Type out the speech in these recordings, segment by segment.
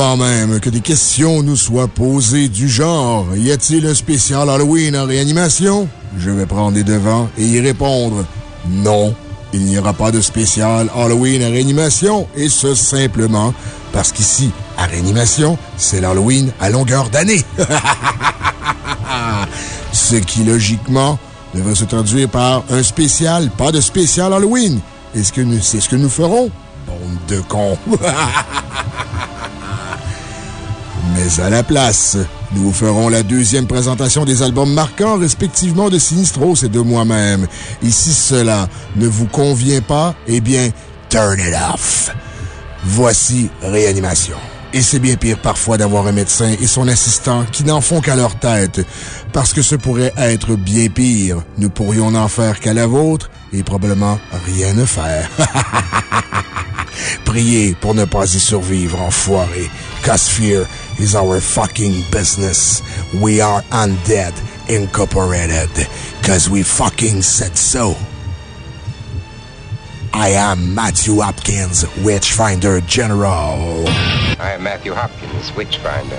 Avant même que des questions nous soient posées du genre Y a-t-il un spécial Halloween en réanimation? Je vais prendre les devants et y répondre Non, il n'y aura pas de spécial Halloween en réanimation, et ce simplement parce qu'ici, à réanimation, c'est l'Halloween à longueur d'année. ce qui, logiquement, devrait se traduire par un spécial, pas de spécial Halloween. Est-ce que c'est ce que nous ferons? Bande de cons. À la place, nous vous ferons la deuxième présentation des albums marquants, respectivement de Sinistros et de moi-même. Et si cela ne vous convient pas, eh bien, turn it off. Voici Réanimation. Et c'est bien pire parfois d'avoir un médecin et son assistant qui n'en font qu'à leur tête, parce que ce pourrait être bien pire. Nous pourrions n'en faire qu'à la vôtre et probablement rien ne faire. Priez pour ne pas y survivre, enfoiré. Cause fear is our fucking business. We are Undead Incorporated. Cause we fucking said so. I am Matthew Hopkins, Witchfinder General. I am Matthew Hopkins, Witchfinder.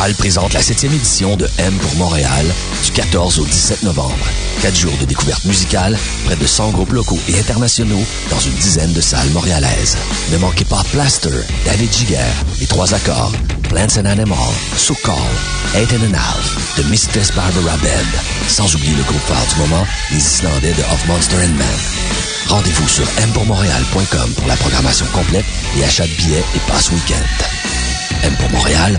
Astral présente la 7e édition de M pour Montréal du 14 au 17 novembre. Quatre jours de découverte musicale, près de 100 groupes locaux et internationaux dans une dizaine de salles montréalaises. Ne manquez pas Plaster, David Giger, Les Trois Accords, Plants and Animals, So Call, Eight and a The Mistress Barbara Band, sans oublier le groupe phare du moment, les Islandais de Of Monster and Man. Rendez-vous sur mpourmontréal.com pour la programmation complète et achat de billets et passe week-end. M pour Montréal,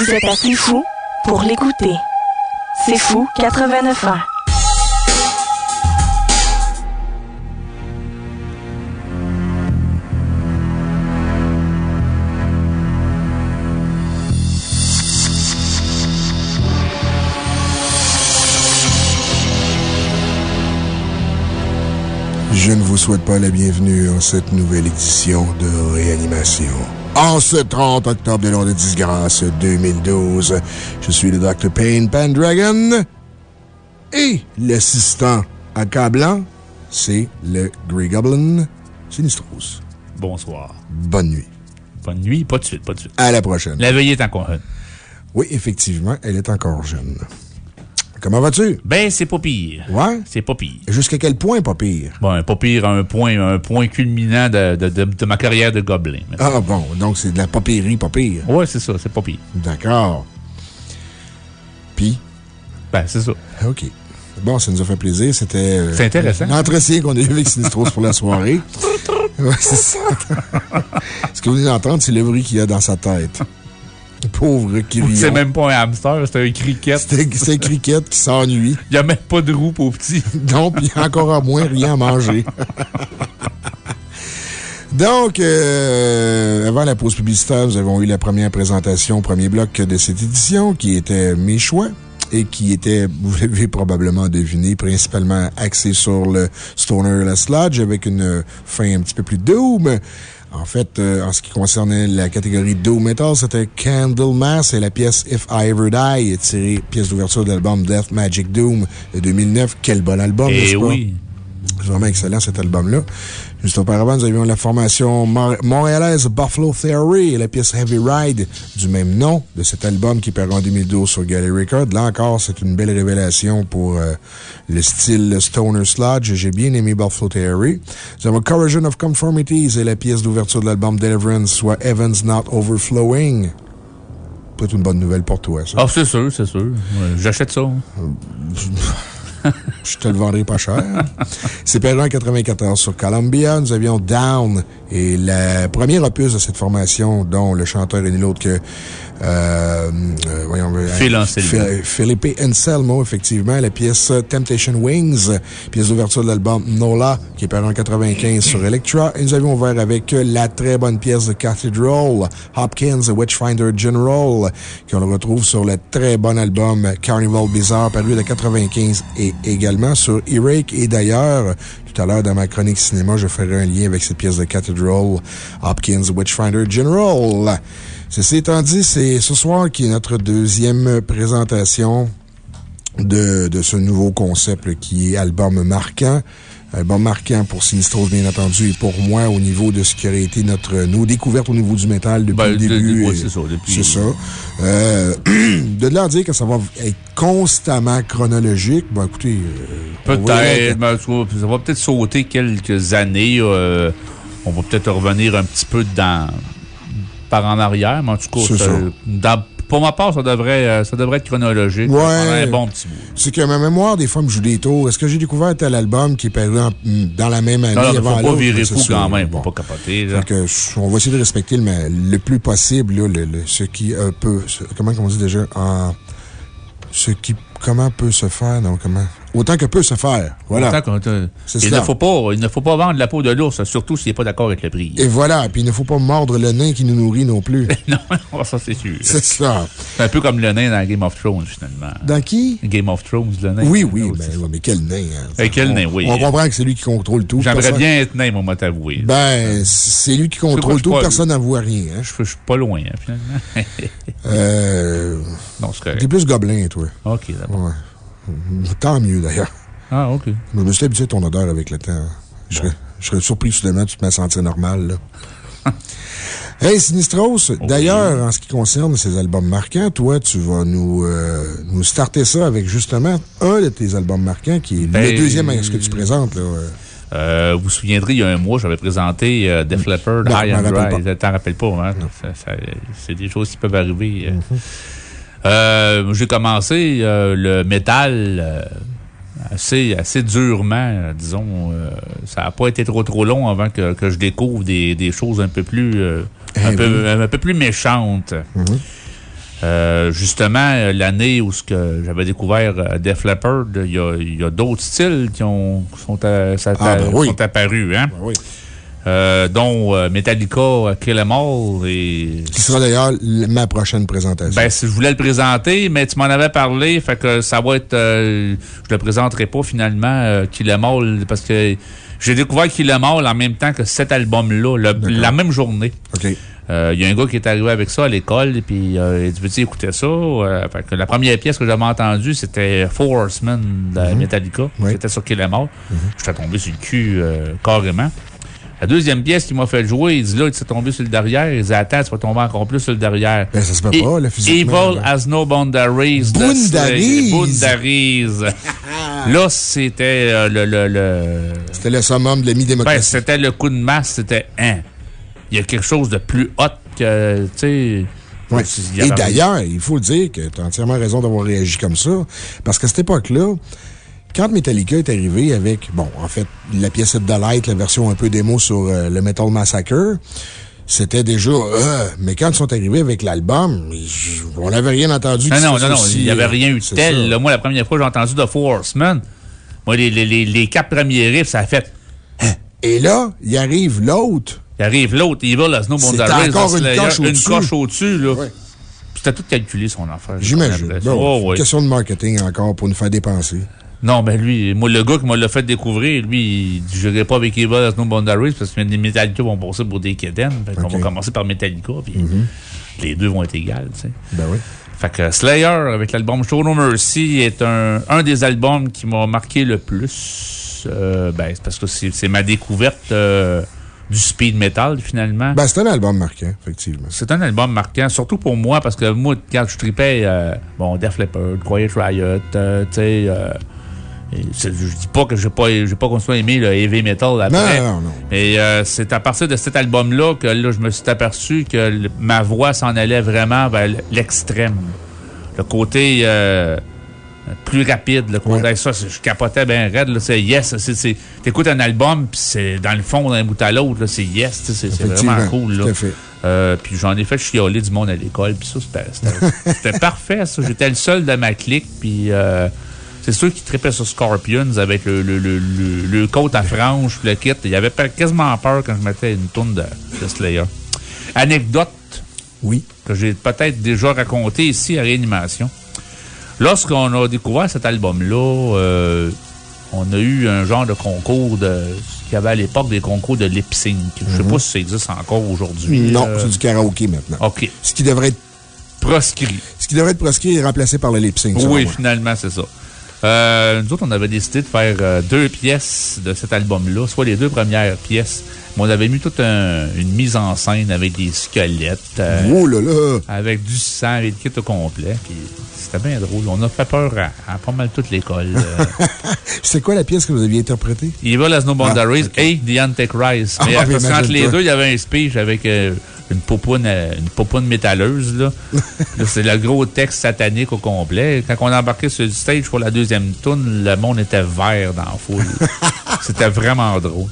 Vous êtes assez fou pour l'écouter. C'est fou 89 ans. Je ne vous souhaite pas la bienvenue en cette nouvelle édition de Réanimation. En ce 30 octobre de l'an de disgrâce 2012, je suis le Dr. Payne Pendragon et l'assistant accablant, c'est le Grey Goblin Sinistros. Bonsoir. Bonne nuit. Bonne nuit, pas de suite, pas de suite. À la prochaine. La veillée est encore jeune. Oui, effectivement, elle est encore jeune. Comment vas-tu? Ben, c'est pas pire. Ouais? C'est pas pire. Jusqu'à quel point pas pire? Bon, pas pire, un point, un point culminant de, de, de, de ma carrière de gobelin. Ah bon, donc c'est de la papérie pas pire. Ouais, c'est ça, c'est pas pire. D'accord. Puis? Ben, c'est ça. OK. Bon, ça nous a fait plaisir. C'était. euh, C'est intéressant. L'entretien qu'on a eu avec Sinistros pour la soirée. ouais, c'est ça. Ce que vous venez d'entendre, c'est le bruit qu'il y a dans sa tête. Pauvre Kyrion. C'est même pas un hamster, c'est un cricket. C'est un cricket qui s'ennuie. Il n'y a même pas de roue pour petit. Donc, il a encore à moins rien à manger. Donc, euh, avant la pause publicitaire, nous avons eu la première présentation, premier bloc de cette édition, qui était mes choix et qui était, vous l'avez probablement deviné, principalement axé sur le Stoner la Sludge avec une fin un petit peu plus doom. En fait, euh, en ce qui concernait la catégorie Doom Metal, c'était Candlemass et la pièce If I Ever Die, tirée pièce d'ouverture de l'album Death Magic Doom de 2009. Quel bon album, Eh n'est-ce pas? oui. C'est vraiment excellent cet album-là. Juste auparavant, nous avions la formation montréalaise Buffalo Theory et la pièce Heavy Ride du même nom de cet album qui paraît en 2012 sur Galley Record. Là encore, c'est une belle révélation pour euh, le style Stoner Sludge. J'ai bien aimé Buffalo Theory. Nous avons Corrosion of Conformities et la pièce d'ouverture de l'album Deliverance, soit Evans Not Overflowing. Peut-être une bonne nouvelle pour toi, ça. Ah, c'est sûr, c'est sûr. Ouais, J'achète ça. Je te le vendrai pas cher. C'est paru en 94 sur Columbia. Nous avions Down et le premier opus de cette formation, dont le chanteur est nul autre que euh, euh, voyons, euh, Phil Anselmo. Phil- Philippe Anselmo, effectivement. La pièce Temptation Wings, pièce d'ouverture de l'album Nola, qui est paru en 95 sur Electra. Et nous avions ouvert avec la très bonne pièce de Cathedral, Hopkins Witchfinder General, qu'on retrouve sur le très bon album Carnival Bizarre, paru de 95 et également sur E-Rake. Et d'ailleurs, tout à l'heure, dans ma chronique cinéma, je ferai un lien avec cette pièce de Cathedral, Hopkins Witchfinder General. Ceci étant dit, c'est ce soir qui est notre deuxième présentation de, de ce nouveau concept qui est album marquant. Album marquant pour Sinistros, bien entendu, et pour moi, au niveau de ce qui aurait été notre, nos découvertes au niveau du métal depuis Ben, le début. ouais, c'est ça, depuis- C'est ça. Euh, de là à dire que ça va être constamment chronologique, ben, écoutez. euh. Peut-être, mais va- ça va peut-être sauter quelques années. euh, on va peut-être revenir un petit peu dans, par en arrière, mais en tout cas, ça- dans- pour ma part, ça devrait, euh, ça devrait être chronologique. Ouais. Un bon petit bout. C'est que ma mémoire, des fois, me joue des tours. Est-ce que j'ai découvert tel album qui est paru en- dans la même année Non, non, avant faut pas virer fou quand même, faut Bon. pas capoter. là. Que, on va essayer de respecter le, le plus possible, là, le, le- ce qui euh, peut, ce- comment on dit déjà, en, ce qui, comment peut se faire, non, comment, autant que peut se faire. Voilà. Euh, il, ne faut pas, il ne faut pas vendre la peau de l'ours, surtout s'il n'est pas d'accord avec le prix. Et voilà. Puis il ne faut pas mordre le nain qui nous nourrit non plus. non, ça c'est sûr. C'est ça. C'est un peu comme le nain dans Game of Thrones, finalement. Dans qui? Game of Thrones, le nain. Oui, oui, ben, ouais, mais quel nain, hein? Eh, quel On- nain, oui. On comprend que c'est lui qui contrôle tout. J'aimerais bien être nain, moi, t'avouer. Ben, c'est lui qui contrôle tout, personne n'en voit rien, hein. Je suis pas loin, hein, finalement. Euh. Non, c'est correct. T'es plus gobelin, toi. OK, d'abord. Ouais. Tant mieux, d'ailleurs. Ah, OK. Je me suis habitué à ton odeur avec le temps. Je serais, je serais surpris soudainement, tu te mets à sentir normal, là. Hey, Sinistros, d'ailleurs, en ce qui concerne ces albums marquants, toi, tu vas nous, euh, nous starter ça avec justement un de tes albums marquants qui est Ben, le deuxième à ce que tu présentes, là. euh. Vous vous souviendrez, il y a un mois, j'avais présenté euh, Def Leppard, High je and rappelle Dry. T'en rappelles pas, hein? C'est des choses qui peuvent arriver. Mm-hmm. Euh, J'ai commencé euh, le métal euh, assez, assez durement, disons. ça n'a pas été trop trop long avant que, que je découvre des, des choses un peu plus, euh, un, Eh peu, oui. un peu plus méchantes. Euh, justement, l'année où ce que j'avais découvert Def Leppard, il y a, d'autres styles qui ont, sont, à- ça- Ah, ben oui. sont apparus, hein? oui. Euh, dont euh, Metallica, euh, Kill 'Em All et... Qui sera d'ailleurs ma prochaine présentation. Ben, si je voulais le présenter, mais tu m'en avais parlé, fait que ça va être... euh, je le présenterai pas finalement, euh, Kill 'Em All, parce que j'ai découvert Kill 'Em All en même temps que cet album-là, la même journée. OK. Euh, Il y a un gars qui est arrivé avec ça à l'école, et puis il dit Veux-tu écouter ça? Euh, fait que La première pièce que j'avais entendue, c'était Four Horsemen de Metallica. Oui. C'était sur Kill 'Em All. J'étais tombé sur le cul euh, carrément. La deuxième pièce qu'il m'a fait jouer, il dit là, il s'est tombé sur le derrière. Il dit Attends, tu vas tomber encore plus sur le derrière. Ben, ça se peut pas, là, physiquement. Evil has no boundaries. Boundaries. Boundaries. là, c'était euh, le- le- le, C'était le summum de ben, l'hémi-démocratie. c'était le coup de masse, c'était un. Il y a quelque chose de plus hot que, tu sais. Ouais. Et d'ailleurs, il faut dire que tu as entièrement raison d'avoir réagi comme ça. Parce qu'à cette époque-là, quand Metallica est arrivé avec, bon, en fait, la pièce de Light, la version un peu démo sur euh, le Metal Massacre, c'était déjà, euh, mais quand ils sont arrivés avec l'album, on n'avait rien entendu. Non, non, non, il n'y avait aussi, rien eu euh, de tel. là. Moi, la première fois que j'ai entendu The Four Horsemen, moi, les, les, les, les quatre premiers riffs, ça a fait. Et là, il arrive l'autre. Il arrive l'autre, Evil has no C'était boundaries. encore une coche Une coche au-dessus, là. Ouais. C'était tout calculé, son affaire. J'imagine. Bon, Oh, ouais. question de marketing encore pour nous faire dépenser. Non, mais lui, moi, le gars qui m'a l'a fait découvrir, lui, je n'irai pas avec Evil has no boundaries parce que les Metallica vont passer pour des quétaines. Fait. Mm-hmm. va commencer par Metallica, puis les deux vont être égales, tu sais. Ben oui. Fait que Slayer, avec l'album Show No Mercy, est un, un des albums qui m'a marqué le plus. Euh, ben, c'est parce que c'est ma découverte euh, du speed metal, finalement. Ben, c'est un album marquant, effectivement. c'est un album marquant, surtout pour moi, parce que moi, quand je tripais, euh, bon, Def Leppard, Quiet Riot, euh, tu sais, euh, je dis pas que j'ai pas, j'ai pas qu'on soit aimé le heavy metal après. Non, non, non. Et euh, c'est à partir de cet album-là que là, je me suis aperçu que le- ma voix s'en allait vraiment vers l'extrême. Le côté euh, plus rapide. Là, qu'on- ça, je capotais bien raide. C'est yes. T'écoutes un album, puis c'est dans le fond, d'un bout à l'autre, c'est yes. C'est vraiment cool. Là. tout à fait. Euh, puis j'en ai fait chialer du monde à l'école, puis ça, c'était- parfait, ça. J'étais le seul de ma clique, puis euh, c'est ceux qui tripaient sur Scorpions avec le, le, le, le, le côte à franges, le kit. Il y avait pas- quasiment peur quand je mettais une tourne de, de Slayer. Anecdote. Oui. Que j'ai peut-être déjà raconté ici à Réanimation. Lorsqu'on a découvert cet album-là, euh, on a eu un genre de concours de. qu'il y avait à l'époque des concours de lip sync. Je sais Mhm. pas si ça existe encore aujourd'hui. Non, Euh, c'est du karaoké maintenant. OK. Ce qui devrait être. Proscrit. Ce qui devrait être proscrit est remplacé par le lip sync. Oui, finalement, c'est ça. Euh, nous autres, on avait décidé de faire euh, deux pièces de cet album-là, soit les deux premières pièces. Mais on avait mis toute un- une mise en scène avec des squelettes. euh, Oh là là! Avec du sang et le kit au complet. C'était bien drôle. On a fait peur à, à pas mal toute l'école. euh. C'est quoi la pièce que vous aviez interprétée? Evil as no boundaries Ah, ok. et The Antichrist. Ah, Mais mais parce qu'entre imagine les deux, il y avait un speech avec euh, une popoune, une popoune métalleuse. Là. Là, c'est le gros texte satanique au complet. Quand on a embarqué sur le stage pour la deuxième tune, le monde était vert dans la foule. C'était vraiment drôle.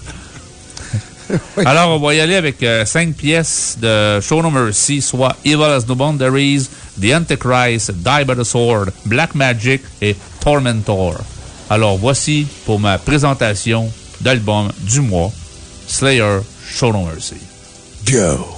Alors, on va y aller avec euh, cinq pièces de Show No Mercy, soit Evil as No Boundaries, The Antichrist, Die by the Sword, Black Magic et Tormentor. Alors, voici pour ma présentation d'album du mois, Slayer, Show No Mercy. Go!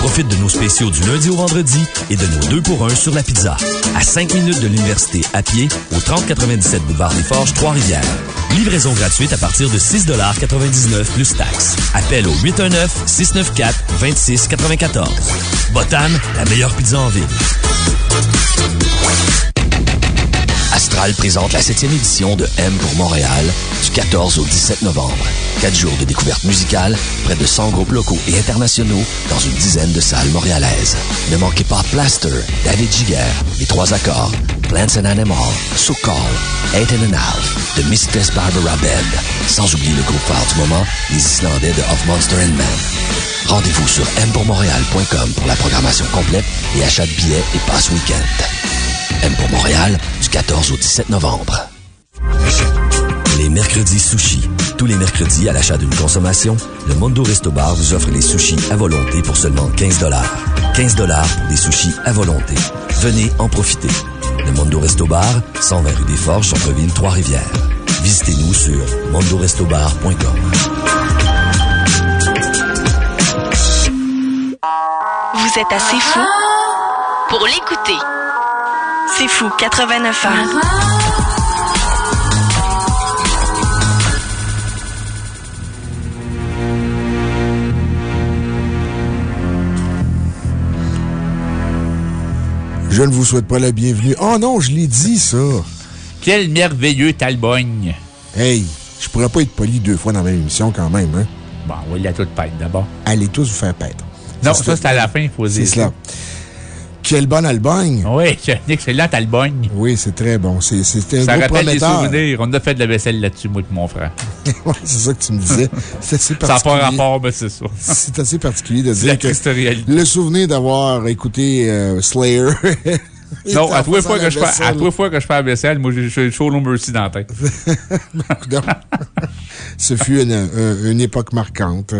Profite de nos spéciaux du lundi au vendredi et de nos deux pour un sur la pizza. À 5 minutes de l'université à pied au 3097 boulevard des Forges, Trois-Rivières. Livraison gratuite à partir de 6,99 plus taxes. Appel au 819-694-2694. Botan, la meilleure pizza en ville. Astral présente la 7e édition de M pour Montréal du 14 au 17 novembre. Quatre jours de découverte musicale, près de 100 groupes locaux et internationaux dans une dizaine de salles montréalaises. Ne manquez pas Plaster, David Giger, Les Trois Accords, Plants and Animal, So Call, Eight and a Half, The Mistress Barbara Band, sans oublier le groupe phare du moment, les Islandais de Of Monster and Man. Rendez-vous sur mpourmontréal.com pour la programmation complète et achat de billets et passe week-end. M pour Montréal, 14 au 17 novembre. Les mercredis sushis. Tous les mercredis, à l'achat d'une consommation, le Mondo Resto Bar vous offre les sushis à volonté pour seulement 15 15 pour des sushis à volonté. Venez en profiter. Le Mondo Resto Bar, 120 rue des Forges, Centre-Ville, Trois-Rivières. Visitez-nous sur mondorestobar.com. Vous êtes assez fou pour l'écouter. C'est fou, 89 ans. Je ne vous souhaite pas la bienvenue. Oh non, je l'ai dit, ça. Quel merveilleux talbogne. Hey, je pourrais pas être poli deux fois dans la même émission quand même, hein? Bon, on va la toute paître d'abord. Allez tous vous faire paître. Non, ça, c'est à la fin, il faut dire. C'est cela. Quel bon album! Oui, c'est un excellent album. Oui, c'est très bon. C'est un Ça gros rappelle des souvenirs. On a fait de la vaisselle là-dessus, moi et mon frère. ouais, c'est ça que tu me disais. C'est assez Ça n'a pas particulier. rapport, mais c'est ça. C'est assez particulier de dire que triste réalité. le souvenir d'avoir écouté euh, Slayer. Non, à tous trois fois que je fais, à trois fois que je fais la vaisselle, moi, j'ai j'ai Show No Mercy dans la tête. Ce fut une, un- une époque marquante.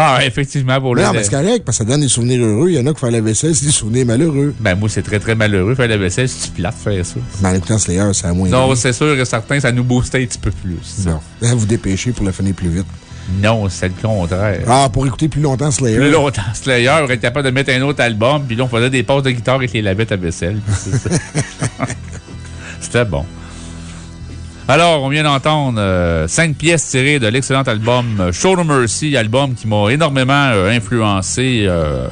Ah, effectivement, pour le. Non, mais c'est correct, parce que ça donne des souvenirs heureux. Il y en a qui font la vaisselle, c'est des souvenirs malheureux. Ben, moi, c'est très, très malheureux. Faire la vaisselle, c'est plate faire ça. Mais en écoutant Slayer, c'est à moins. Non, c'est sûr et certain, ça nous boostait un petit peu plus. Non. Là, vous dépêchez pour le finir plus vite. Non, c'est le contraire. Ah, pour écouter plus longtemps Slayer. Plus longtemps, Slayer aurait été capable de mettre un autre album, puis là, on faisait des pauses de guitare avec les lavettes à vaisselle. C'était bon. Alors, on vient d'entendre euh, cinq pièces tirées de l'excellent album euh, Show No Mercy, album qui m'a énormément euh, influencé euh,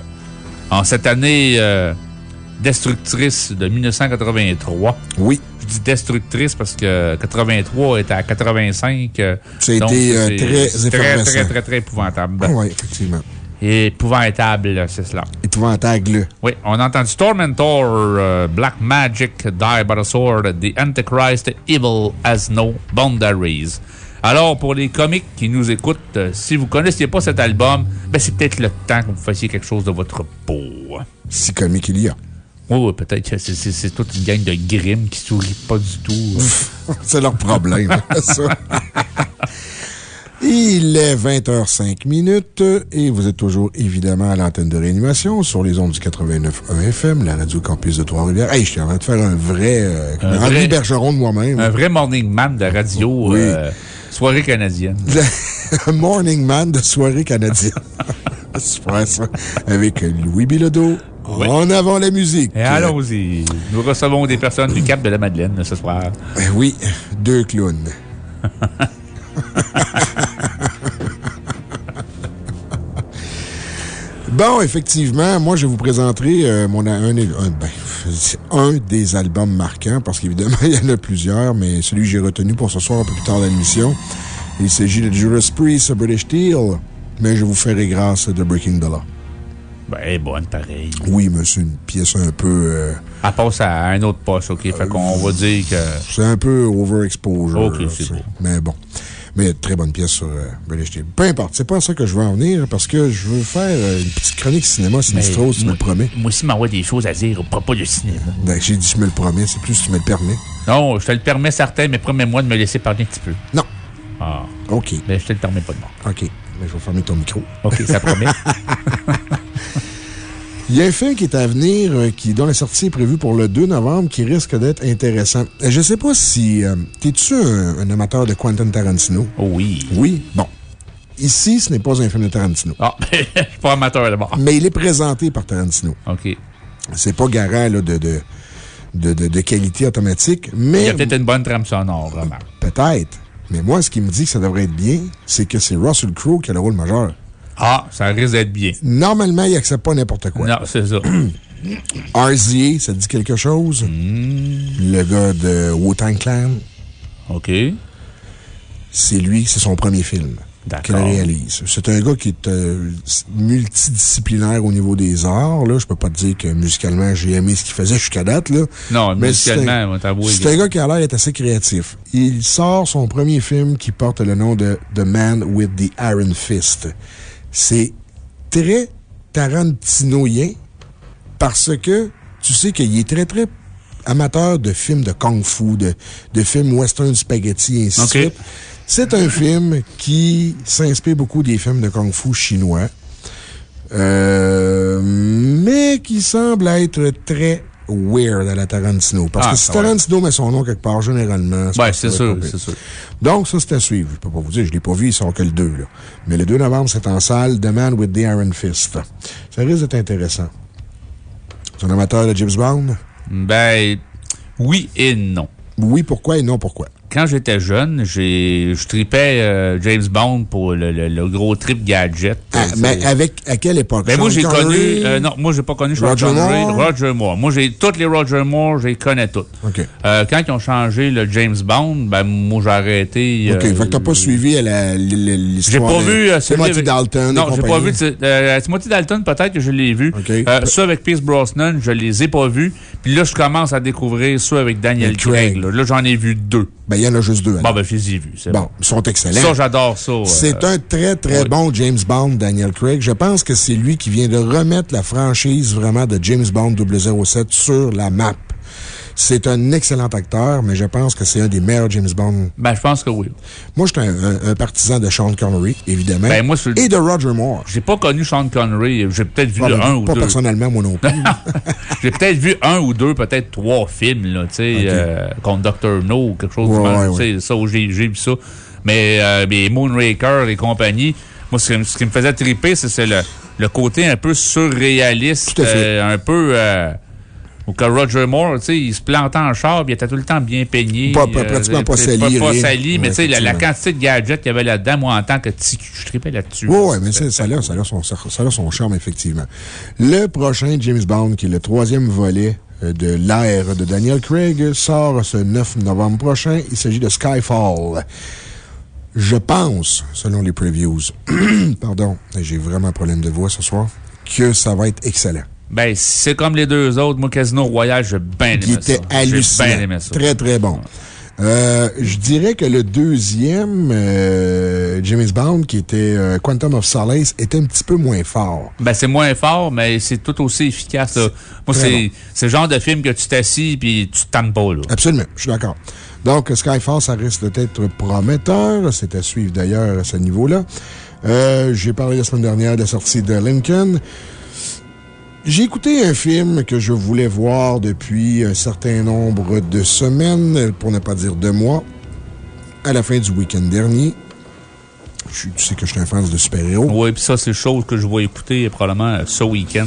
en cette année destructrice de 1983. Oui. Je dis destructrice parce que 83 était à 85. euh, Ça a donc été, euh, c'est- très très, très, très, très épouvantable. Oui, effectivement. Épouvantable, c'est cela. Épouvantable. Oui, on entend du Tormentor, euh, Black Magic, Die by the Sword, The Antichrist, Evil Has No Boundaries. Alors, pour les comiques qui nous écoutent, euh, si vous ne connaissiez pas cet album, ben, c'est peut-être le temps que vous fassiez quelque chose de votre peau. Si comique il y a. Oui, oui, peut-être que c'est- toute une gang de grimes qui sourit pas du tout. C'est leur problème, ça. Il est 20h05 minutes et vous êtes toujours évidemment à l'antenne de réanimation sur les ondes du 89.1 FM, la radio campus de Trois-Rivières. Hey, je suis en train de faire un vrai, euh, Un vrai- Bergeron de moi-même. Un vrai morning man de radio, Oui. euh, soirée canadienne. Un morning man de soirée canadienne. Super, ça. Avec Louis Bilodeau. En avant la musique. Et allons-y. Nous recevons des personnes du Cap de la Madeleine ce soir. Euh, oui, deux clowns. Bon, effectivement, moi, je vous présenterai euh, mon, un, un, ben, un des albums marquants, parce qu'évidemment, il y en a plusieurs, mais celui que j'ai retenu pour ce soir un peu plus tard dans l'émission, il s'agit de Judas Priest, British Steel, mais je vous ferai grâce de Breaking the Law. Ben, bonne, pareil. Oui, mais c'est une pièce un peu... euh, Elle passe à un autre poste, OK? Fait qu'on va dire que. C'est un peu overexposure. Ok, c'est bon. Mais bon. Mais très bonne pièce sur euh, British Steel. Peu importe, c'est pas à ça que je veux en venir parce que je veux faire euh, une petite chronique cinéma sinistro, si tu me le promets. Moi aussi, m'envoie des choses à dire au propos du cinéma. Ben, j'ai dit je me le promets, c'est plus si tu me le permets. Non, je te le permets certain, mais promets-moi de me laisser parler un petit peu. Non. Ah. OK. Mais je te le permets pas de moi. OK. Mais je vais fermer ton micro. OK, ça promet. Il y a un film qui est à venir, euh, qui, dont la sortie est prévue pour le 2 novembre, qui risque d'être intéressant. Euh, Je sais pas si. euh, T'es-tu un, un amateur de Quentin Tarantino? oui. Oui? Bon. Ici, ce n'est pas un film de Tarantino. Ah, je suis pas amateur d'abord. Mais il est présenté par Tarantino. OK. C'est pas garant là, de, de, de, qualité automatique, Il mais. y a peut-être une bonne trame sonore, vraiment. Peut-être. Mais moi, ce qui me dit que ça devrait être bien, c'est que c'est Russell Crowe qui a le rôle majeur. Ah, ça risque d'être bien. Normalement, il n'accepte pas n'importe quoi. Non, c'est ça. RZA, ça dit quelque chose? Hmm. Le gars de Wu-Tang Clan. OK. C'est lui, c'est son premier film qu'il réalise. C'est un gars qui est euh, multidisciplinaire au niveau des arts. Là. Je peux pas te dire que musicalement, j'ai aimé ce qu'il faisait jusqu'à date. Là. Non, Mais musicalement, c'est un gars qui a l'air d'être assez créatif. Il sort son premier film qui porte le nom de The Man with the Iron Fist. C'est très tarantinoien parce que tu sais qu'il est très, très amateur de films de kung-fu, de, de films western spaghetti, et ainsi de suite. C'est un film qui s'inspire beaucoup des films de kung-fu chinois, euh, mais qui semble être très weird à la Tarantino. Parce Ah, que si. Tarantino met son nom quelque part, généralement, c'est sûr, c'est sûr. Donc, ça, c'est à suivre. Je peux pas vous dire, je l'ai pas vu, il sort que le 2, là. Mais le 2 novembre, c'est en salle, The Man with the Iron Fist. Ça risque d'être intéressant. Tu es un amateur de James Bond? Ben, oui et non. Oui, pourquoi et non pourquoi? Quand j'étais jeune, j'ai, je tripais euh, James Bond pour le, le- le gros trip gadget. Ah, Euh, mais avec, à quelle époque? Ben, moi, j'ai connu. euh, non, moi, j'ai pas connu Roger. Moore? Roger Moore. Moi, j'ai toutes les Roger Moore, je les connais toutes. OK. Euh, quand ils ont changé le James Bond, ben, moi, j'ai arrêté. OK, fait que t'as pas suivi la- l'histoire. J'ai pas vu Timothy Dalton. Non, j'ai pas vu. Timothy Dalton, peut-être que je l'ai vu. OK. Euh, ceux avec Pierce Brosnan, je les ai pas vus. Puis là, je commence à découvrir ceux avec Daniel. Craig. Là, Là, j'en ai vu deux. Ben, il y en a juste deux. Bon, alors. ben, je les ai vus. c'est Bon, ils sont excellents. Ça, j'adore ça. euh, C'est un très, très oui. bon James Bond, Daniel Craig. Je pense que c'est lui qui vient de remettre la franchise vraiment de James Bond 007 sur la map. C'est un excellent acteur, mais je pense que c'est un des meilleurs James Bond. Ben, je pense que oui. Moi, je suis un, un- un partisan de Sean Connery, évidemment. Ben, moi, et de Roger Moore. J'ai pas connu Sean Connery. J'ai peut-être vu Pas, un ou pas deux. personnellement, moi non plus. J'ai peut-être vu un ou deux, peut-être trois films, là, tu sais, euh, contre Dr. No ou quelque chose Ouais, du ouais, tu sais, ça, j'ai vu ça. Mais, euh, mais Moonraker et compagnie, moi, ce, qui- ce qui me faisait triper, c'est le, le côté un peu surréaliste, euh, un peu. Euh, ou que Roger Moore, tu sais, il se plantait en char, puis il était tout le temps bien peigné. Pas- pas- pratiquement pas sali, Pas, sali, mais tu sais, la, quantité de gadgets qu'il y avait là-dedans, moi, en tant que TQ, je tripais là-dessus. Oui, oui, mais ça, ça, a, ça, a son, ça a son charme, effectivement. Le prochain James Bond, qui est le troisième volet euh, de l'ère de Daniel Craig, sort ce 9 novembre prochain. Il s'agit de Skyfall. Je pense, selon les previews, pardon, j'ai vraiment un problème de voix ce soir, que ça va être excellent. Ben, c'est comme les deux autres. Moi, Casino Royale, j'ai bien aimé ça. était hallucinant. bien aimé ça. Très, très bon. Euh, je dirais que le deuxième, euh, James Bond, qui était euh, Quantum of Solace, était un petit peu moins fort. Ben, c'est moins fort, mais c'est tout aussi efficace. là. Moi, c'est bon. le genre de film que tu t'assis puis tu t'aimes pas, là. Absolument, je suis d'accord. Donc, Skyfall, ça risque d'être prometteur. C'est à suivre d'ailleurs à ce niveau-là. Euh, J'ai parlé la semaine dernière de la sortie de Lincoln. J'ai écouté un film que je voulais voir depuis un certain nombre de semaines, pour ne pas dire de mois, à la fin du week-end dernier. Je tu sais que je suis un fan de super-héros. Oui, puis ça, c'est chose que je vais écouter probablement ce week-end.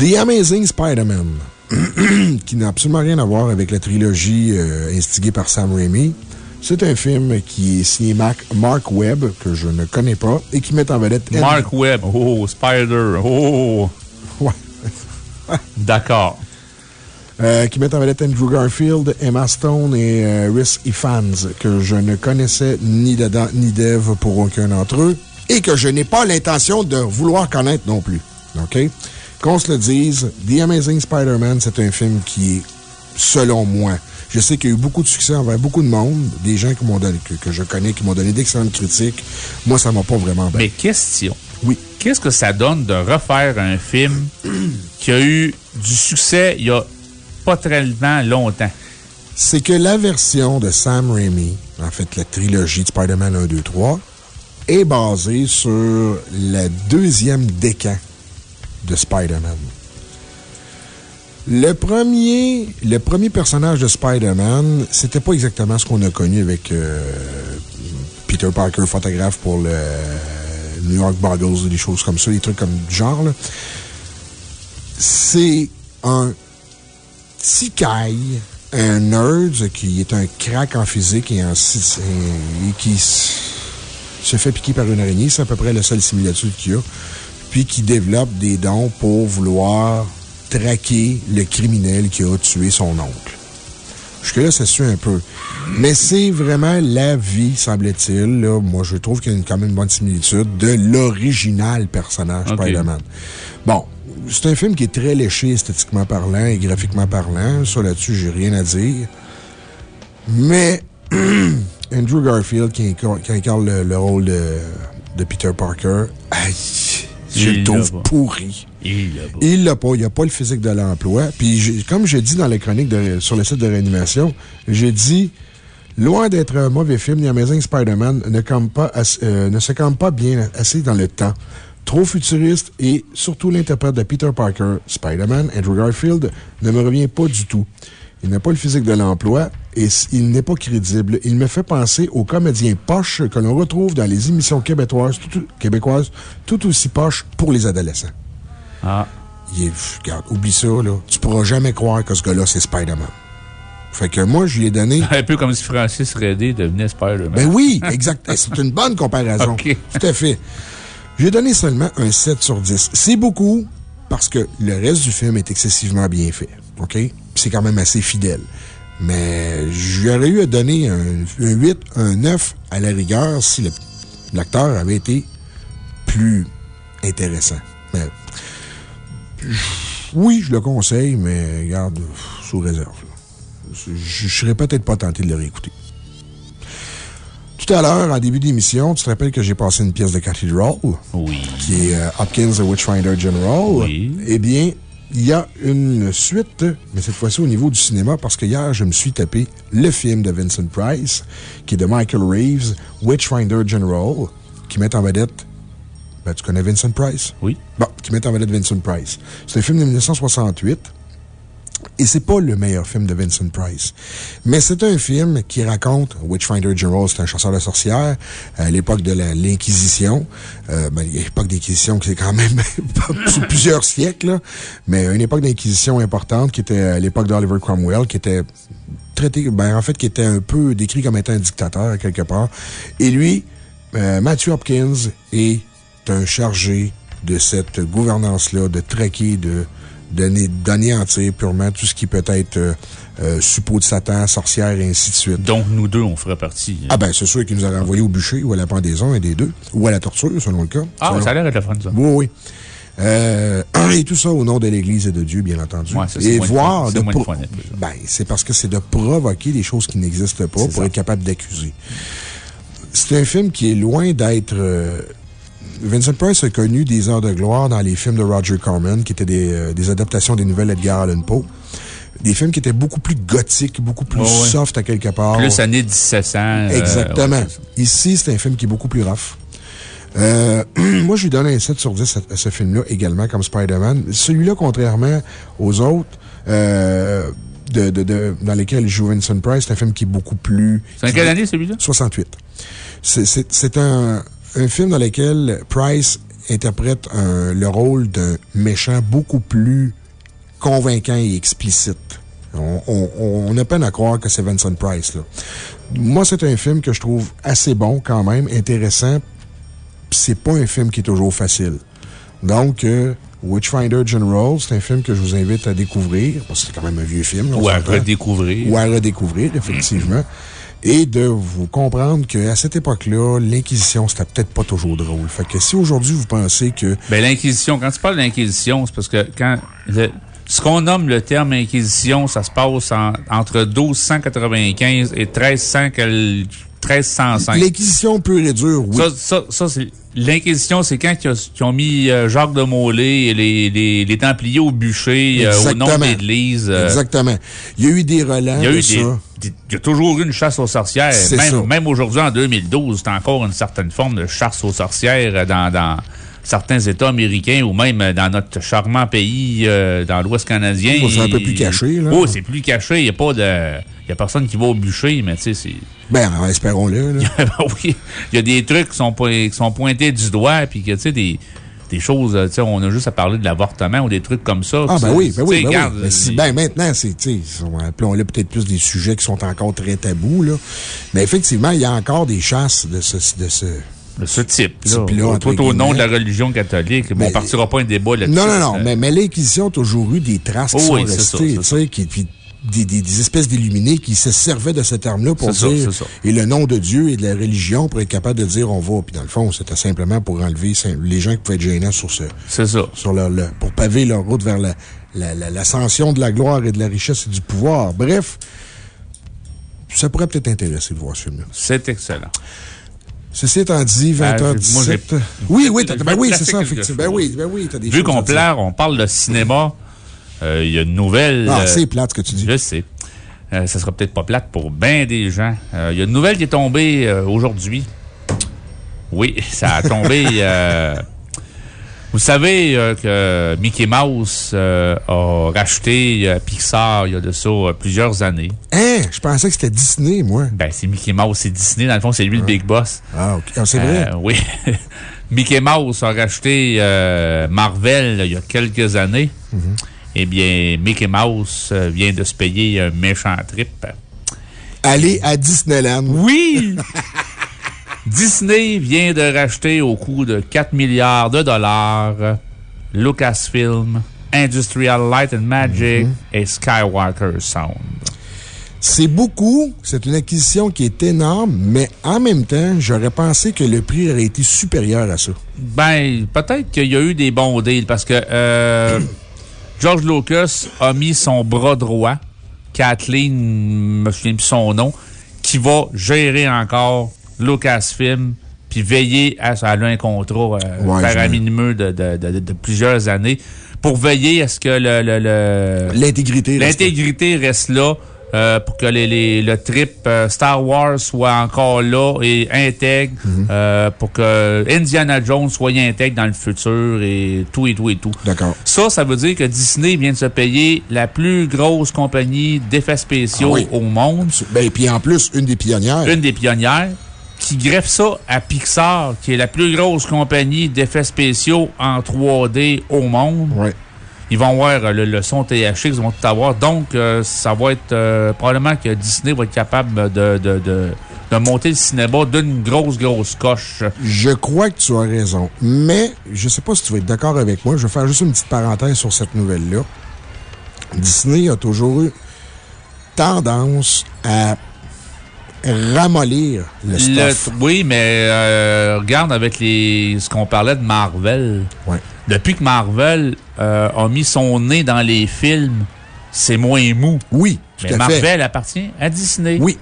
The Amazing Spider-Man, qui n'a absolument rien à voir avec la trilogie euh, instigée par Sam Raimi. C'est un film qui est signé Mark, Mark Webb, que je ne connais pas, et qui met en vedette... Mark Webb. Oh, Spider. Oh. D'accord. Euh, qui met en vedette Andrew Garfield, Emma Stone et euh, Rhys Ifans, que je ne connaissais ni d'Adam ni d'Eve pour aucun d'entre eux, et que je n'ai pas l'intention de vouloir connaître non plus. OK? Qu'on se le dise, The Amazing Spider-Man, c'est un film qui est, selon moi, je sais qu'il y a eu beaucoup de succès envers beaucoup de monde, des gens qui donné, que, que je connais, qui m'ont donné d'excellentes critiques. Moi, ça m'a pas vraiment bien. Mais question. Oui. Qu'est-ce que ça donne de refaire un film qui a eu du succès il y a pas tellement longtemps? c'est que la version de Sam Raimi en fait, la trilogie de Spider-Man 1, 2, 3, est basée sur le deuxième décan de Spider-Man. Le premier, le premier personnage de Spider-Man, c'était pas exactement ce qu'on a connu avec euh, Peter Parker, photographe pour le New York Boggles, des choses comme ça, des trucs comme du genre. C'est un petit un nerd qui est un crack en physique et, en, qui se fait piquer par une araignée. C'est à peu près la seule similitude qu'il y a. Puis qui développe des dons pour vouloir traquer le criminel qui a tué son oncle. Jusque-là, ça suit un peu. Mais c'est vraiment la vie, semble-t-il. Moi, je trouve qu'il y a une- quand même une bonne similitude de l'original personnage. Spider-Man. Bon, c'est un film qui est très léché esthétiquement parlant et graphiquement parlant. Ça, là-dessus, j'ai rien à dire. Mais Andrew Garfield, qui incarne, qui incarne le, le rôle de, de Peter Parker, aïe, je le trouve pourri. Il l'a pas. Il l'a pas. Il n'a pas le physique de l'emploi. Puis, j'ai- comme je dis dans la chronique de- sur le site de réanimation, j'ai dit, loin d'être un mauvais film, The Amazing Spider-Man ne, euh, ne se campe pas bien assez dans le temps. Trop futuriste et surtout l'interprète de Peter Parker, Spider-Man, Andrew Garfield, ne me revient pas du tout. Il n'a pas le physique de l'emploi et il n'est pas crédible. Il me fait penser aux comédiens poches que l'on retrouve dans les émissions québécoises tout, québécoises, tout aussi poches pour les adolescents. Ah. Il est, regarde, oublie ça, là. Tu pourras jamais croire que ce gars-là, c'est Spider-Man. Fait que moi, je lui ai donné. Un peu comme si Francis Redé devenait Spider-Man. Ben oui, exact. Eh, C'est une bonne comparaison. OK. Tout à fait. J'ai donné seulement un 7 sur 10. C'est beaucoup parce que le reste du film est excessivement bien fait. OK? C'est quand même assez fidèle. Mais j'aurais eu à donner un, un 8, un 9 à la rigueur si l'acteur avait été plus intéressant. Mais, oui, je le conseille, mais regarde, sous réserve. Je ne serais peut-être pas tenté de le réécouter. Tout à l'heure, en début d'émission, tu te rappelles que j'ai passé une pièce de Cathedral? Oui. Qui est euh, Hopkins The Witchfinder General. Oui. Eh bien, il y a une suite, mais cette fois-ci au niveau du cinéma, parce que hier, je me suis tapé le film de Vincent Price, qui est de Michael Reeves, Witchfinder General, qui met en vedette. Ben, tu connais Vincent Price? Oui. Bon, qui met en vedette Vincent Price. C'est un film de 1968. Et c'est pas le meilleur film de Vincent Price. Mais c'est un film qui raconte, Witchfinder General, c'est un chasseur de sorcières, à l'époque de l'Inquisition. Euh, ben, l'époque d'Inquisition qui est quand même plusieurs siècles, là. mais une époque d'Inquisition importante qui était à l'époque d'Oliver Cromwell, qui était traité, ben, en fait, qui était un peu décrit comme étant un dictateur, quelque part. Et lui, euh, Matthew Hopkins est un chargé de cette gouvernance-là, de traquer, de donner- d'anéantir purement tout ce qui peut être euh, euh, suppôt de Satan, sorcière et ainsi de suite. Donc, nous deux, on ferait partie. Ah, ben, c'est sûr qu'il nous aurait envoyé au bûcher ou à la pendaison, un des deux, ou à la torture, selon le cas. Ah, Selon- ça a l'air d'être le fun, ça. Oui, oui. Euh, et tout ça au nom de l'Église et de Dieu, bien entendu. Ouais, ça, et voir de pro-. Ben, c'est parce que c'est de provoquer des choses qui n'existent pas pour ça. être capable d'accuser. C'est un film qui est loin d'être. euh, Vincent Price a connu des heures de gloire dans les films de Roger Corman, qui étaient des, euh, des adaptations des nouvelles Edgar Allan Poe. Des films qui étaient beaucoup plus gothiques, beaucoup plus ouais. soft à quelque part. Plus années 1700. euh, Exactement. ouais. Ici, c'est un film qui est beaucoup plus rough. Euh, moi, je lui donne un 7 sur 10 à, à ce film-là également, comme Spider-Man. Celui-là, contrairement aux autres, euh, de, de- de- dans lesquels joue Vincent Price, c'est un film qui est beaucoup plus. C'est en quelle année, celui-là? 68. C'est- C'est c'est un, un film dans lequel Price interprète un- le rôle d'un méchant beaucoup plus convaincant et explicite. On, on- on a peine à croire que c'est Vincent Price, là. Moi, c'est un film que je trouve assez bon quand même, intéressant. C'est pas un film qui est toujours facile. Donc, euh, Witchfinder General, c'est un film que je vous invite à découvrir, parce que c'est quand même un vieux film. là, Ou à redécouvrir. Ou à redécouvrir, effectivement. Et de vous comprendre qu'à cette époque-là, l'Inquisition, c'était peut-être pas toujours drôle. Fait que si aujourd'hui vous pensez que. Ben, l'Inquisition, quand tu parles d'Inquisition, c'est parce que quand. le- ce qu'on nomme le terme Inquisition, ça se passe en- entre 1295 et 1300 quel- 1305. L'Inquisition et dure, oui. Ça, ça, ça, c'est. L'Inquisition, c'est quand ils ont, mis euh, Jacques de Molay et les, les, les Templiers au bûcher euh, au nom de l'Église. euh, Exactement. Il y a eu des relents Il y a de eu des- ça. Il y a toujours eu une chasse aux sorcières. Même, même aujourd'hui, en 2012, c'est encore une certaine forme de chasse aux sorcières dans, dans certains États américains ou même dans notre charmant pays, euh, dans l'Ouest canadien. Oh, c'est un peu plus caché, là. Oh, c'est plus caché. Il n'y a pas de. Il y a personne qui va au bûcher, mais tu sais, c'est. Ben, espérons-le. là. oui, il y a des trucs qui sont, qui sont pointés du doigt, puis que, tu sais, des, des choses, euh, tu sais, on a juste à parler de l'avortement ou des trucs comme ça. Ah, ben oui, ben oui, ben oui. Mais si- ben maintenant, c'est, tu sais, on- appelons-le peut-être plus des sujets qui sont encore très tabous, là. Mais effectivement, il y a encore des chasses de ce, de ce, de ce type, là. Tout au nom de la religion catholique. Ben, on partira pas un débat là-dessus. Non, non, non, Euh, mais, mais l'Inquisition a toujours eu des traces qui Oh sont oui, ça, qui, puis des, des, des espèces d'illuminés qui se servaient de ce terme-là pour dire, ça. et le nom de Dieu et de la religion pour être capable de dire on va. Puis dans le fond, c'était simplement pour enlever les gens qui pouvaient être gênants sur ce. C'est ça. Sur leur, le- pour paver leur route vers la- la- la- l'ascension de la gloire et de la richesse et du pouvoir. Bref, ça pourrait peut-être intéresser de voir ce film-là. C'est excellent. Ceci étant dit, Ah, 20h17. moi, j'ai- oui, oui, ben oui, c'est ça, effectivement. Ben oui, ben oui, des Vu qu'on plaire, on parle de cinéma. Euh, Il y a une nouvelle. Ah, euh, c'est plate ce que tu dis. Je sais. Euh, ça sera peut-être pas plate pour bien des gens. Euh, Il y a une nouvelle qui est tombée euh, aujourd'hui. Oui, ça a tombé. vous savez que Mickey Mouse a racheté Pixar il y a de ça plusieurs années. Hein? Je pensais que c'était Disney, moi. Ben, c'est Mickey Mouse, c'est Disney. Dans le fond, c'est lui le big boss. Ah, OK. Ah, c'est vrai? Oui. Mickey Mouse a racheté Marvel il y a quelques années. Mhm. Eh bien, Mickey Mouse euh, vient de se payer un méchant trip. Aller à Disneyland. Oui! Disney vient de racheter au coût de 4 milliards de dollars Lucasfilm, Industrial Light and Magic Mhm. et Skywalker Sound. C'est beaucoup. C'est une acquisition qui est énorme, mais en même temps, j'aurais pensé que le prix aurait été supérieur à ça. Ben, peut-être qu'il y a eu des bons deals parce que euh, George Lucas a mis son bras droit, Kathleen, je me souviens plus son nom, qui va gérer encore Lucasfilm puis veiller à. Elle a un contrat euh, Ouais, faramineux de, de, de, de plusieurs années pour veiller à ce que le, L'intégrité reste l'intégrité reste là. Euh, pour que les, les- le trip euh, Star Wars soit encore là et intègre, Mhm. euh, pour que Indiana Jones soit intègre dans le futur et tout et tout et tout. D'accord. Ça, ça veut dire que Disney vient de se payer la plus grosse compagnie d'effets spéciaux Ah oui. au monde. Ben, puis en plus, une des pionnières. Une des pionnières qui greffe ça à Pixar, qui est la plus grosse compagnie d'effets spéciaux en 3D au monde. Ouais. Ils vont avoir euh, le, le son THX, ils vont tout avoir. Donc, euh, ça va être euh, probablement que Disney va être capable de, de, de, de monter le cinéma d'une grosse, grosse coche. Je crois que tu as raison. Mais, je sais pas si tu vas être d'accord avec moi. Je vais faire juste une petite parenthèse sur cette nouvelle-là. Disney a toujours eu tendance à ramollir le Le- stuff. oui, mais euh, regarde avec les ce qu'on parlait de Marvel. Ouais. Depuis que Marvel euh, a mis son nez dans les films, c'est moins mou. Oui, tout Mais à Marvel fait. appartient à Disney. Oui.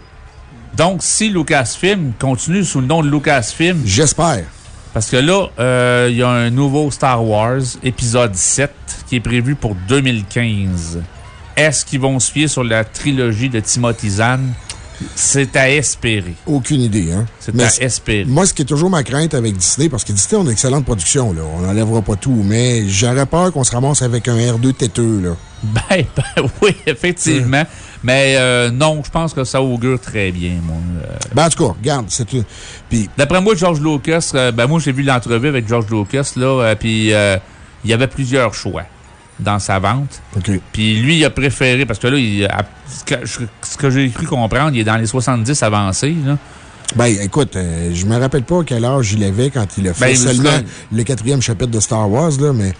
Donc, si Lucasfilm continue sous le nom de Lucasfilm, J'espère. parce que là, euh, il y a un nouveau Star Wars, épisode 7, qui est prévu pour 2015. Est-ce qu'ils vont se fier sur la trilogie de Timothy Zahn? C'est à espérer. Aucune idée, hein. C'est à espérer. Moi, ce qui est toujours ma crainte avec Disney, parce que Disney, on a une excellente production, là. On n'enlèvera pas tout, mais j'aurais peur qu'on se ramasse avec un R2 têteux, là. Ben, ben oui, effectivement. Mais euh, non, je pense que ça augure très bien, moi. Euh, Ben, en tout cas, regarde, c'est une. Puis, D'après moi, George Lucas, euh, ben moi, j'ai vu l'entrevue avec George Lucas, là, euh, puis il y avait plusieurs choix dans sa vente. Puis lui, il a préféré, parce que là, il a- ce que, j'ai cru comprendre, il est dans les 70 avancés, là. Ben, écoute, euh, je me rappelle pas quel âge il avait quand il a fait Ben, seulement le quatrième chapitre de Star Wars, là, mais.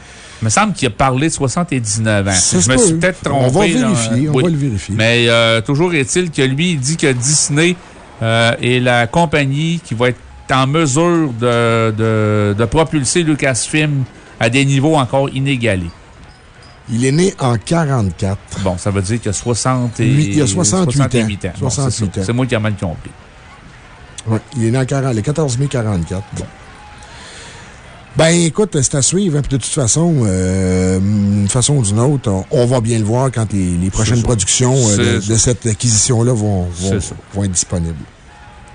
Il me semble qu'il a parlé de 79 ans. Ça je me suis peut-être trompé. On va là. vérifier, on Oui. va le vérifier. Mais euh, toujours est-il que lui, il dit que Disney euh, est la compagnie qui va être en mesure de, de, de propulser Lucasfilm à des niveaux encore inégalés. Il est né en 44. Bon, ça veut dire qu'il y a 60 et, Lui, il a 68 ans. ans. Bon, c'est 68 ça. ans. C'est moi qui ai mal compris. Ouais, il est né en 40, le 14 mai 44. Bon. Ben, écoute, c'est à suivre. hein, puis de toute façon, euh, d'une façon ou d'une autre, on, on va bien le voir quand les, les prochaines productions euh, de, cette acquisition-là vont, vont, vont être disponibles.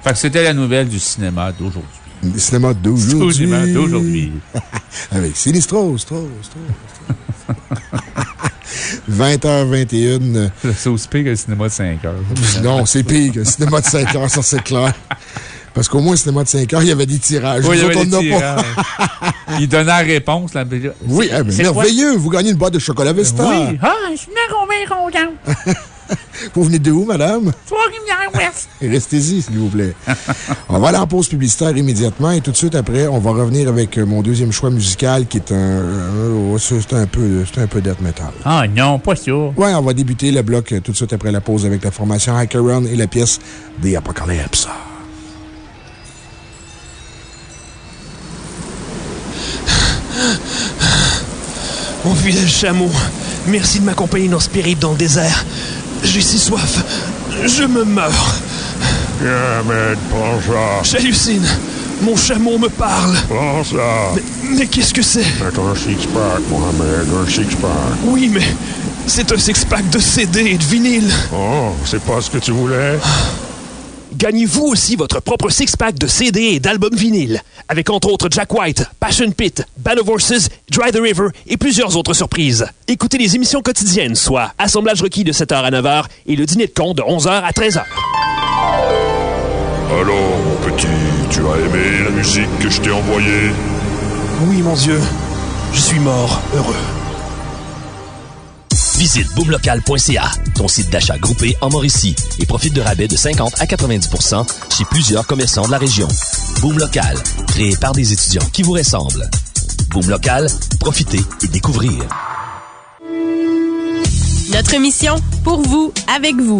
Fait que c'était la nouvelle du cinéma d'aujourd'hui. Le cinéma d'aujourd'hui. cinéma d'aujourd'hui. Avec Sinistro, Stro, Stro, Stro. 20h21. C'est aussi pire que le cinéma de 5 heures. Non, c'est pire que le cinéma de 5 heures, ça c'est clair. Parce qu'au moins, le cinéma de 5 heures, il y avait des tirages. Oui, il y avait des tirages. Il donnait la réponse. Là, Oui, eh ben, quoi? merveilleux. Vous gagnez une boîte de chocolat Vesta. Oui. Ah, je suis bien content. Vous venez de où, madame? Trois-Rivières-Ouest. Restez-y, s'il vous plaît. on va aller en pause publicitaire immédiatement et tout de suite après, on va revenir avec euh, mon deuxième choix musical qui est un. euh, c'est un peu, c'est un peu death metal. Ah non, pas ça. Ouais, on va débuter le bloc euh, tout de suite après la pause avec la formation Hackerun et la pièce The Apocalypse. Mon fidèle chameau, merci de m'accompagner dans ce périple dans le désert. J'ai si soif. Je me meurs. Ça. J'hallucine. Mon chameau me parle. Ça. Mais, mais qu'est-ce que c'est? C'est un six-pack, Mohamed, un six-pack. Oui, mais c'est un six-pack de CD et de vinyle. Oh, c'est pas ce que tu voulais? Gagnez-vous aussi votre propre six-pack de CD et d'albums vinyles, avec entre autres Jack White, Passion Pit, Band of Horses, Dry the River et plusieurs autres surprises. Écoutez les émissions quotidiennes, soit Assemblage requis de 7h à 9h et le dîner de con de 11h à 13h. Alors, mon petit, tu as aimé la musique que je t'ai envoyée? Oui, mon Dieu, je suis mort heureux. Visite boomlocal.ca, ton site d'achat groupé en Mauricie, et profite de rabais de 50 à 90% chez plusieurs commerçants de la région. Boom Local, créé par des étudiants qui vous ressemblent. Boom Local, profitez et découvrez. Notre mission, pour vous, avec vous.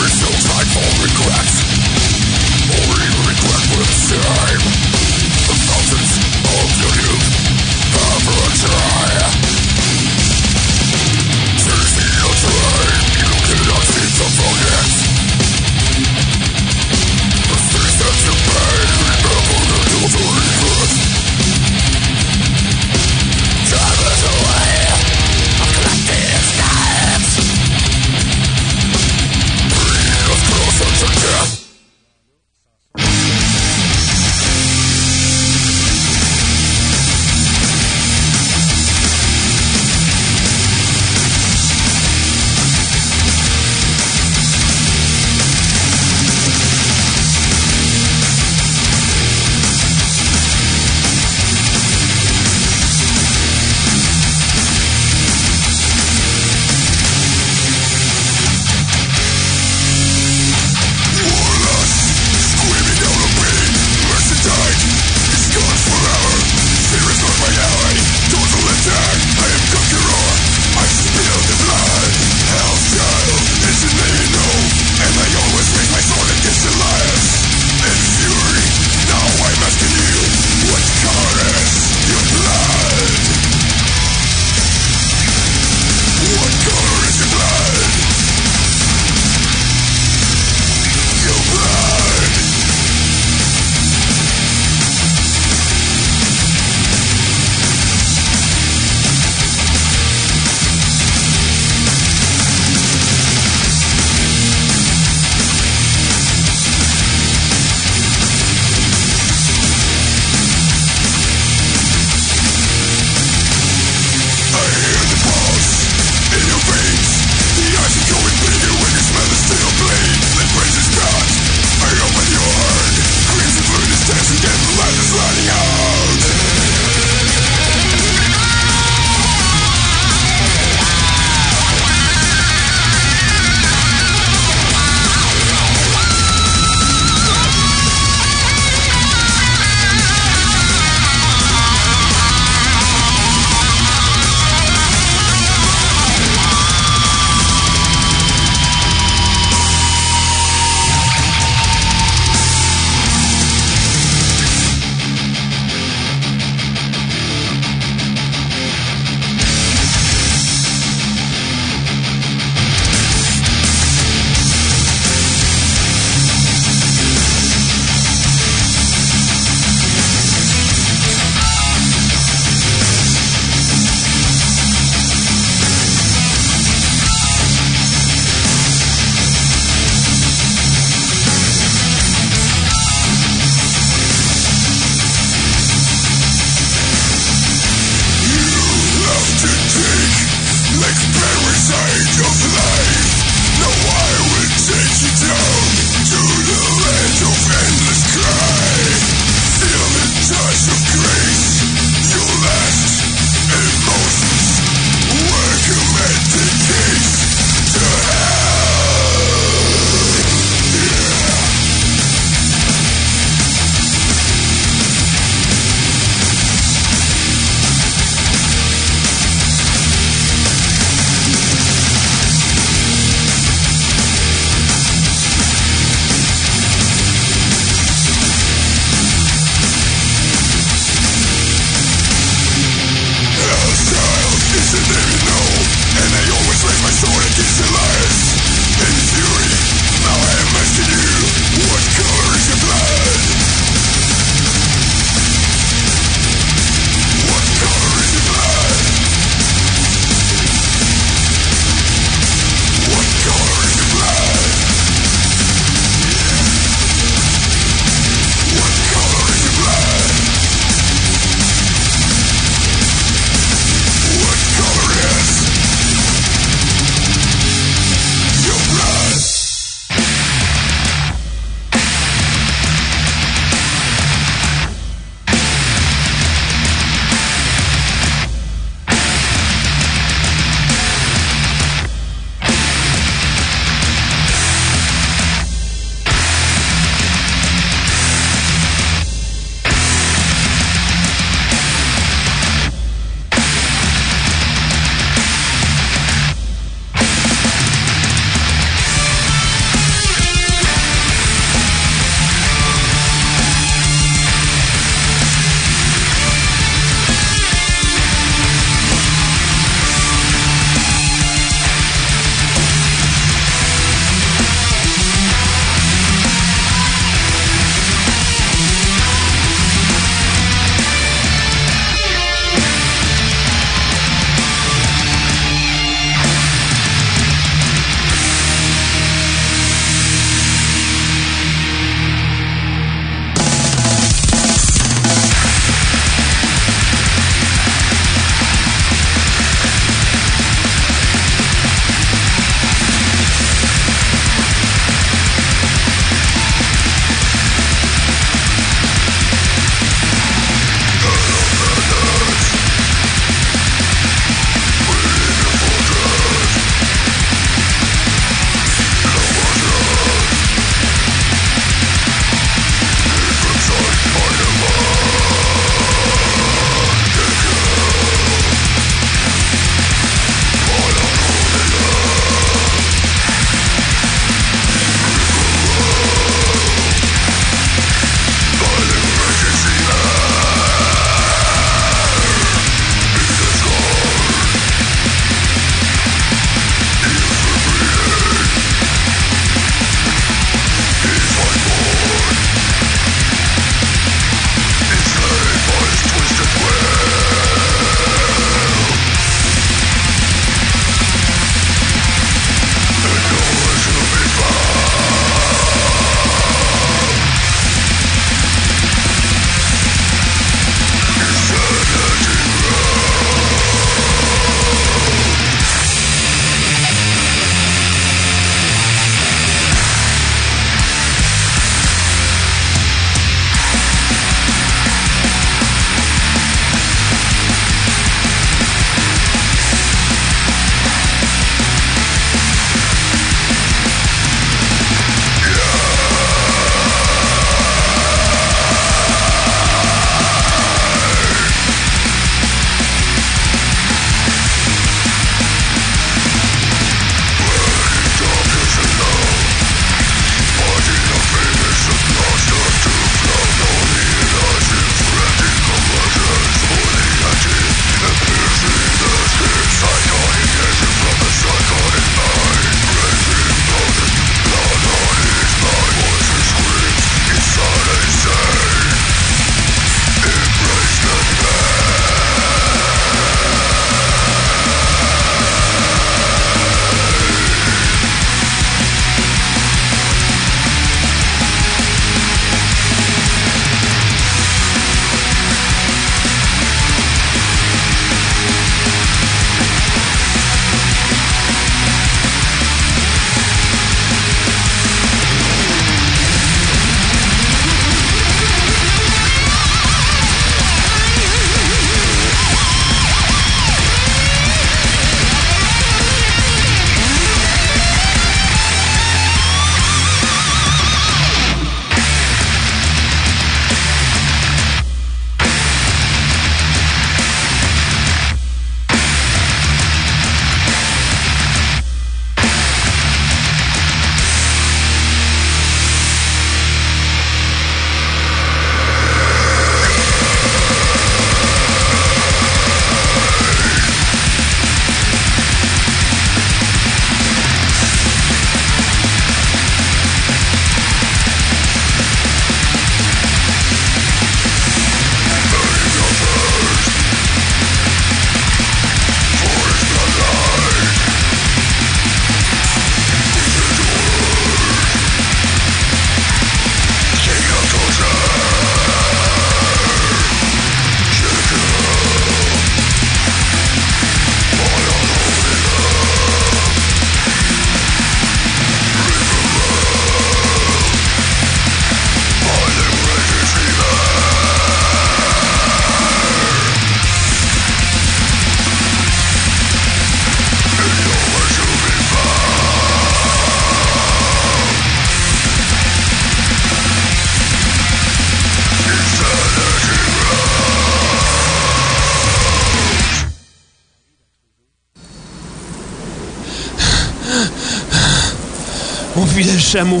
Chameau,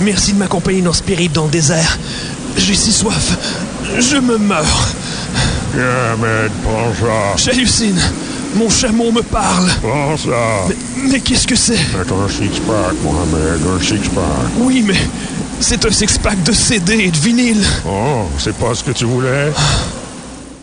merci de m'accompagner dans ce périple dans le désert. J'ai si soif. Je me meurs. Viens, mec, prends ça. J'hallucine. Mon chameau me parle. Prends ça. Mais, mais qu'est-ce que c'est? C'est un six-pack, Mohamed, un six-pack. Oui, mais c'est un six-pack de CD et de vinyle. Oh, c'est pas ce que tu voulais?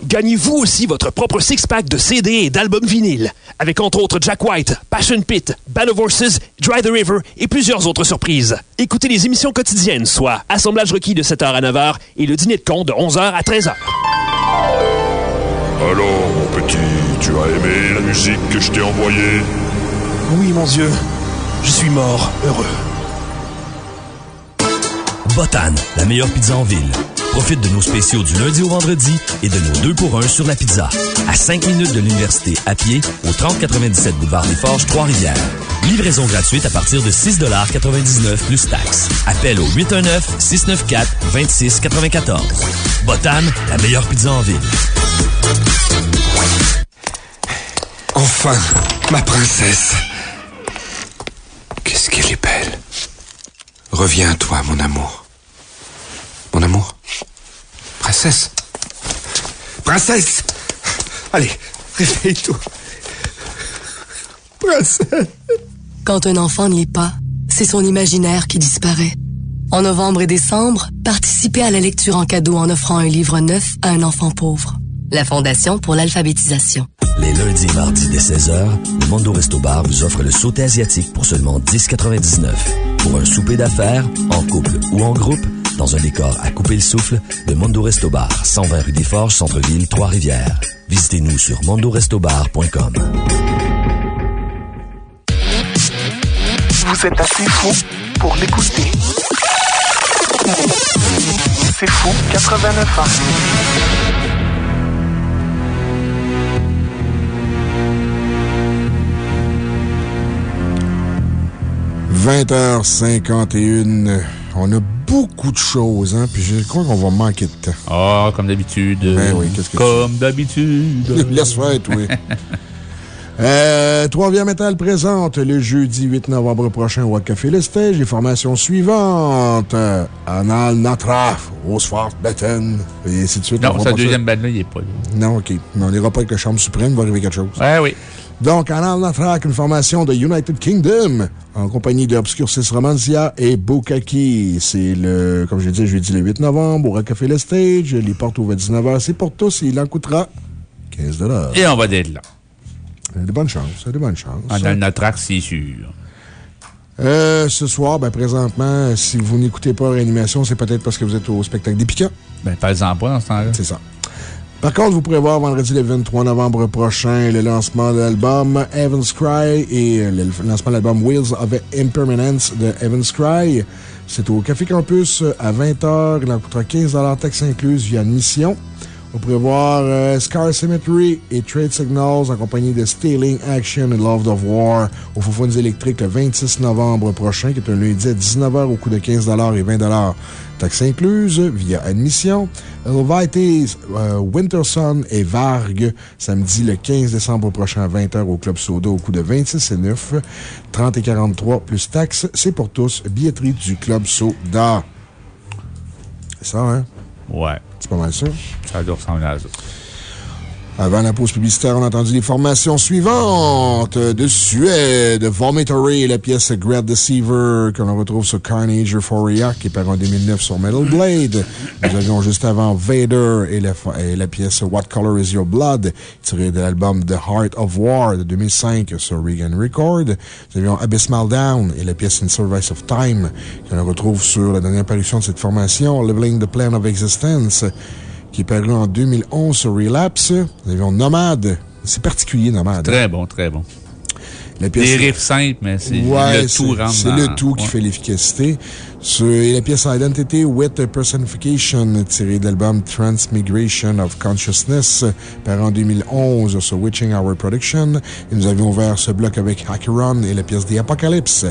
Gagnez-vous aussi votre propre six-pack de CD et d'albums vinyle, avec entre autres Jack White, Passion Pit, of Horses, Dry the River et plusieurs autres surprises. Écoutez les émissions quotidiennes, soit Assemblage requis de 7h à 9h et le dîner de con de 11h à 13h. Alors, mon petit, tu as aimé la musique que je t'ai envoyée? Oui, mon Dieu, je suis mort, heureux. Botan, la meilleure pizza en ville. Profite de nos spéciaux du lundi au vendredi et de nos deux pour un sur la pizza. À 5 minutes de l'université à pied au 3097 boulevard des Forges, Trois-Rivières. Livraison gratuite à partir de 6,99 plus taxes. Appel au 819-694-2694. Botan, la meilleure pizza en ville. Enfin, ma princesse. Qu'est-ce qu'elle est belle. Reviens à toi, mon amour. Mon amour. Princesse. Princesse. Allez, réveille-toi. Princesse. Quand un enfant ne lit pas, c'est son imaginaire qui disparaît. En novembre et décembre, participez à la lecture en cadeau en offrant un livre neuf à un enfant pauvre. La Fondation pour l'alphabétisation. Les lundis et mardis dès 16h, le Mondo Resto Bar vous offre le sauté asiatique pour seulement 10,99. Pour un souper d'affaires, en couple ou en groupe, dans un décor à couper le souffle, le Mondo Resto Bar, 120 rue des Forges, Centre-Ville, Trois-Rivières. Visitez-nous sur mondorestobar.com. Vous êtes assez fou pour l'écouter. C'est fou 89 ans. 20h51. On a beaucoup de choses, hein, puis je crois qu'on va manquer de temps. Ah, comme d'habitude. Ben oui, qu'est-ce que Comme d'habitude. Laisse faire, oui. Euh, Trois-Rivières Metal présente le jeudi 8 novembre prochain au Café Le Stage les formations suivantes. Euh, Anal Natraf, Osfort Betten, et ainsi de suite. On Non, sa deuxième bande-là, il n'est pas là. Non, OK. Mais on n'ira pas avec le Chambre suprême, il va arriver quelque chose. Ouais, oui. Donc, Anal Natrak, une formation de United Kingdom, en compagnie de Obscurcis Romancia et Bukaki. C'est le, comme je l'ai dit, jeudi le 8 novembre, au Café Le Stage. Les portes ouvrent à 19h. C'est pour tous et il en coûtera 15 Et on va d'être là. Il y a de bonnes chances. De bonnes chances. Ah, Dans notre axe, c'est sûr. Euh, ce soir, ben, présentement, si vous n'écoutez pas Réanimation, c'est peut-être parce que vous êtes au spectacle des Piquants. Ben, pas-en pas dans ce temps-là. C'est ça. Par contre, vous pourrez voir vendredi le 23 novembre prochain le lancement de l'album Evans Cry et euh, le lancement de l'album Wheels of Impermanence de Evans Cry. C'est au Café Campus à 20h. Il en coûtera 15 taxes incluses via admission. Vous pourrez voir euh, Scar Symmetry et Trade Signals en compagnie de Stealing Action et Love of War au Foufounes électriques le 26 novembre prochain, qui est un lundi à 19h au coût de 15 et 20 taxes incluses via admission. Elvites, euh, Winterson et Varg, samedi le 15 décembre prochain à 20h au Club Soda au coût de 26 et 9, 30 et 43 plus taxes. C'est pour tous. Billetterie du Club Soda. C'est ça, hein? Ouais. C'est pas mal ça. Ça Avant la pause publicitaire, on a entendu les formations suivantes de Suède. Vomitory la pièce Great Deceiver que l'on retrouve sur Carnage Euphoria qui est paru en 2009 sur Metal Blade. Nous avions juste avant Vader et la, et la pièce What Color Is Your Blood tirée de l'album The Heart of War de 2005 sur Regan Record. Nous avions Abysmal Down et la pièce In Service of Time que l'on retrouve sur la dernière parution de cette formation, Leveling the Plan of Existence qui est paru en 2011 sur Relapse. Nous avions Nomade. C'est particulier, Nomade. Très bon, très bon. La pièce- Des riffs simples, mais c'est Ouais, le tout c'est- le tout qui ouais. fait l'efficacité. Et la pièce Identity with Personification, tirée de l'album Transmigration of Consciousness, paru en 2011 sur Witching Hour Production. Et nous avions ouvert ce bloc avec Hackeron et la pièce The Apocalypse,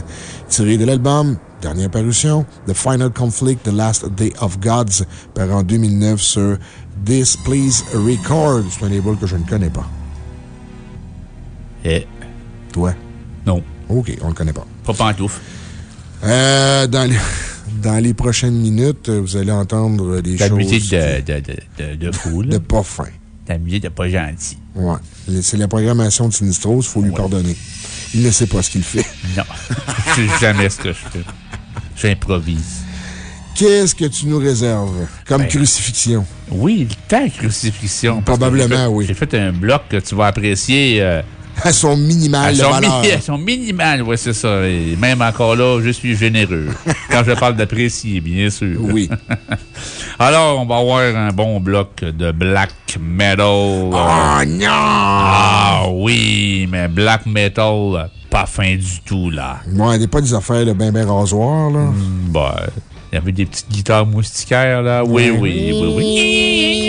tirée de l'album, dernière parution, The Final Conflict, The Last Day of Gods, paru en 2009 sur This Please Record. C'est un label que je ne connais pas. Eh. Toi? Non. OK, on le connaît pas. Pas pantouf. Euh, dans, les, dans les prochaines minutes, vous allez entendre des La choses. musique de, de, de, de, de fou, là. de pas fin. La musique de pas gentil. Ouais. C'est la programmation de Sinistros, il faut lui pardonner. Il ne sait pas ce qu'il fait. Non. je sais jamais ce que je fais. J'improvise. Qu'est-ce que tu nous réserves comme Ben, crucifixion? Oui, le temps crucifixion. Probablement, oui. J'ai fait un bloc que tu vas apprécier. euh, À son minimal à de son, valeur. mi- à son minimal, oui, c'est ça. Et même encore là, je suis généreux. Quand je parle d'apprécier, bien sûr. Oui. Alors, on va avoir un bon bloc de black metal. Oh non! Ah oui, mais black metal, pas fin du tout, là. Bon, n'est pas des affaires de ben ben rasoir, là. Bah, il y avait des petites guitares moustiquaires, là. Oui, oui, oui, oui. Ouais,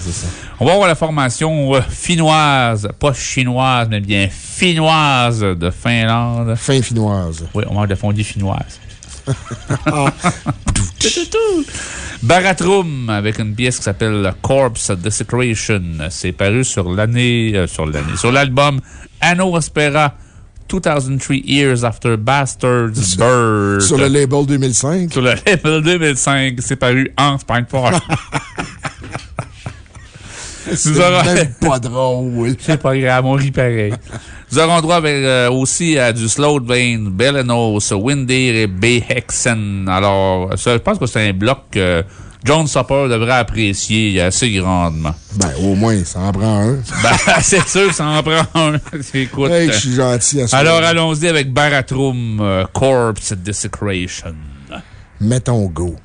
c'est ça. On va voir la formation euh, finnoise, pas chinoise, mais bien finnoise de Finlande. Fin finnoise. Oui, on mange de fondue finnoise. Baratrum avec une pièce qui s'appelle Corpse Desecration. C'est paru sur l'année, euh, sur l'année, sur l'album Anno Aspera 2003 Years After Bastards Bird. Sur le label 2005. Sur le label 2005. C'est paru en Spine-Fort. C'est Nous aurons- même pas drôle. C'est pas grave, on rit pareil. Nous aurons droit avec, euh, aussi à du Slow-Vein, Belenos, Windir et Behexen. Alors, ça, je pense que c'est un bloc que John Supper devrait apprécier assez grandement. Ben, au moins, ça en prend un. Ben, c'est sûr, ça en prend un. Écoute. Hey, je suis gentil à ça. Alors, allons-y avec Baratrum, euh, Corpse Desecration. Mettons go.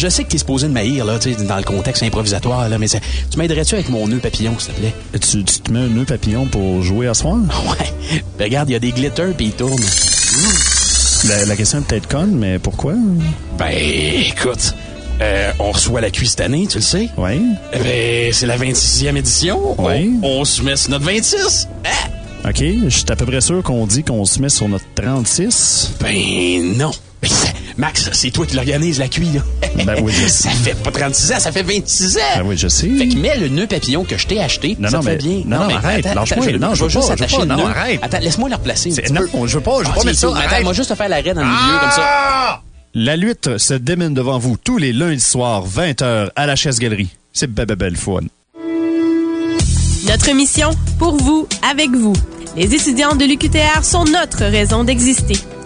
Je sais que t'es supposé de maïr, là, tu sais, dans le contexte improvisatoire, là, mais tu m'aiderais-tu avec mon nœud papillon, s'il te plaît? Tu, tu te mets un nœud papillon pour jouer à soir? Ouais. Ben, regarde, il y a des glitters puis ils tournent. La, la question est peut-être conne, mais pourquoi? Ben, écoute, euh, on reçoit la cuisse cette année, tu le sais? Oui. Ben, c'est la 26e édition. Oui. On, on se met sur notre 26. OK, je suis à peu près sûr qu'on dit qu'on se met sur notre 36. Ben, non. Ben, Max, c'est toi qui l'organise, la cuisse, là. Ben oui, je sais. Ça fait pas 36 ans, ça fait 26 ans. Ben oui, je sais. Fait que mets le nœud papillon que je t'ai acheté. Non, ça non, te fait mais- bien. non, non, arrête, lâche-moi. Non, je veux juste attacher le non, nœud. arrête. Attends, laisse-moi le replacer. non, je veux pas, je veux Ah, pas mettre ça. Attends, moi juste te faire l'arrêt dans le milieu, comme ça. La lutte se démène devant vous tous les lundis soirs, 20h, à la Chaise Galerie. C'est belle, belle fun. Notre mission, pour vous, avec vous. Les étudiants de l'UQTR sont notre raison d'exister.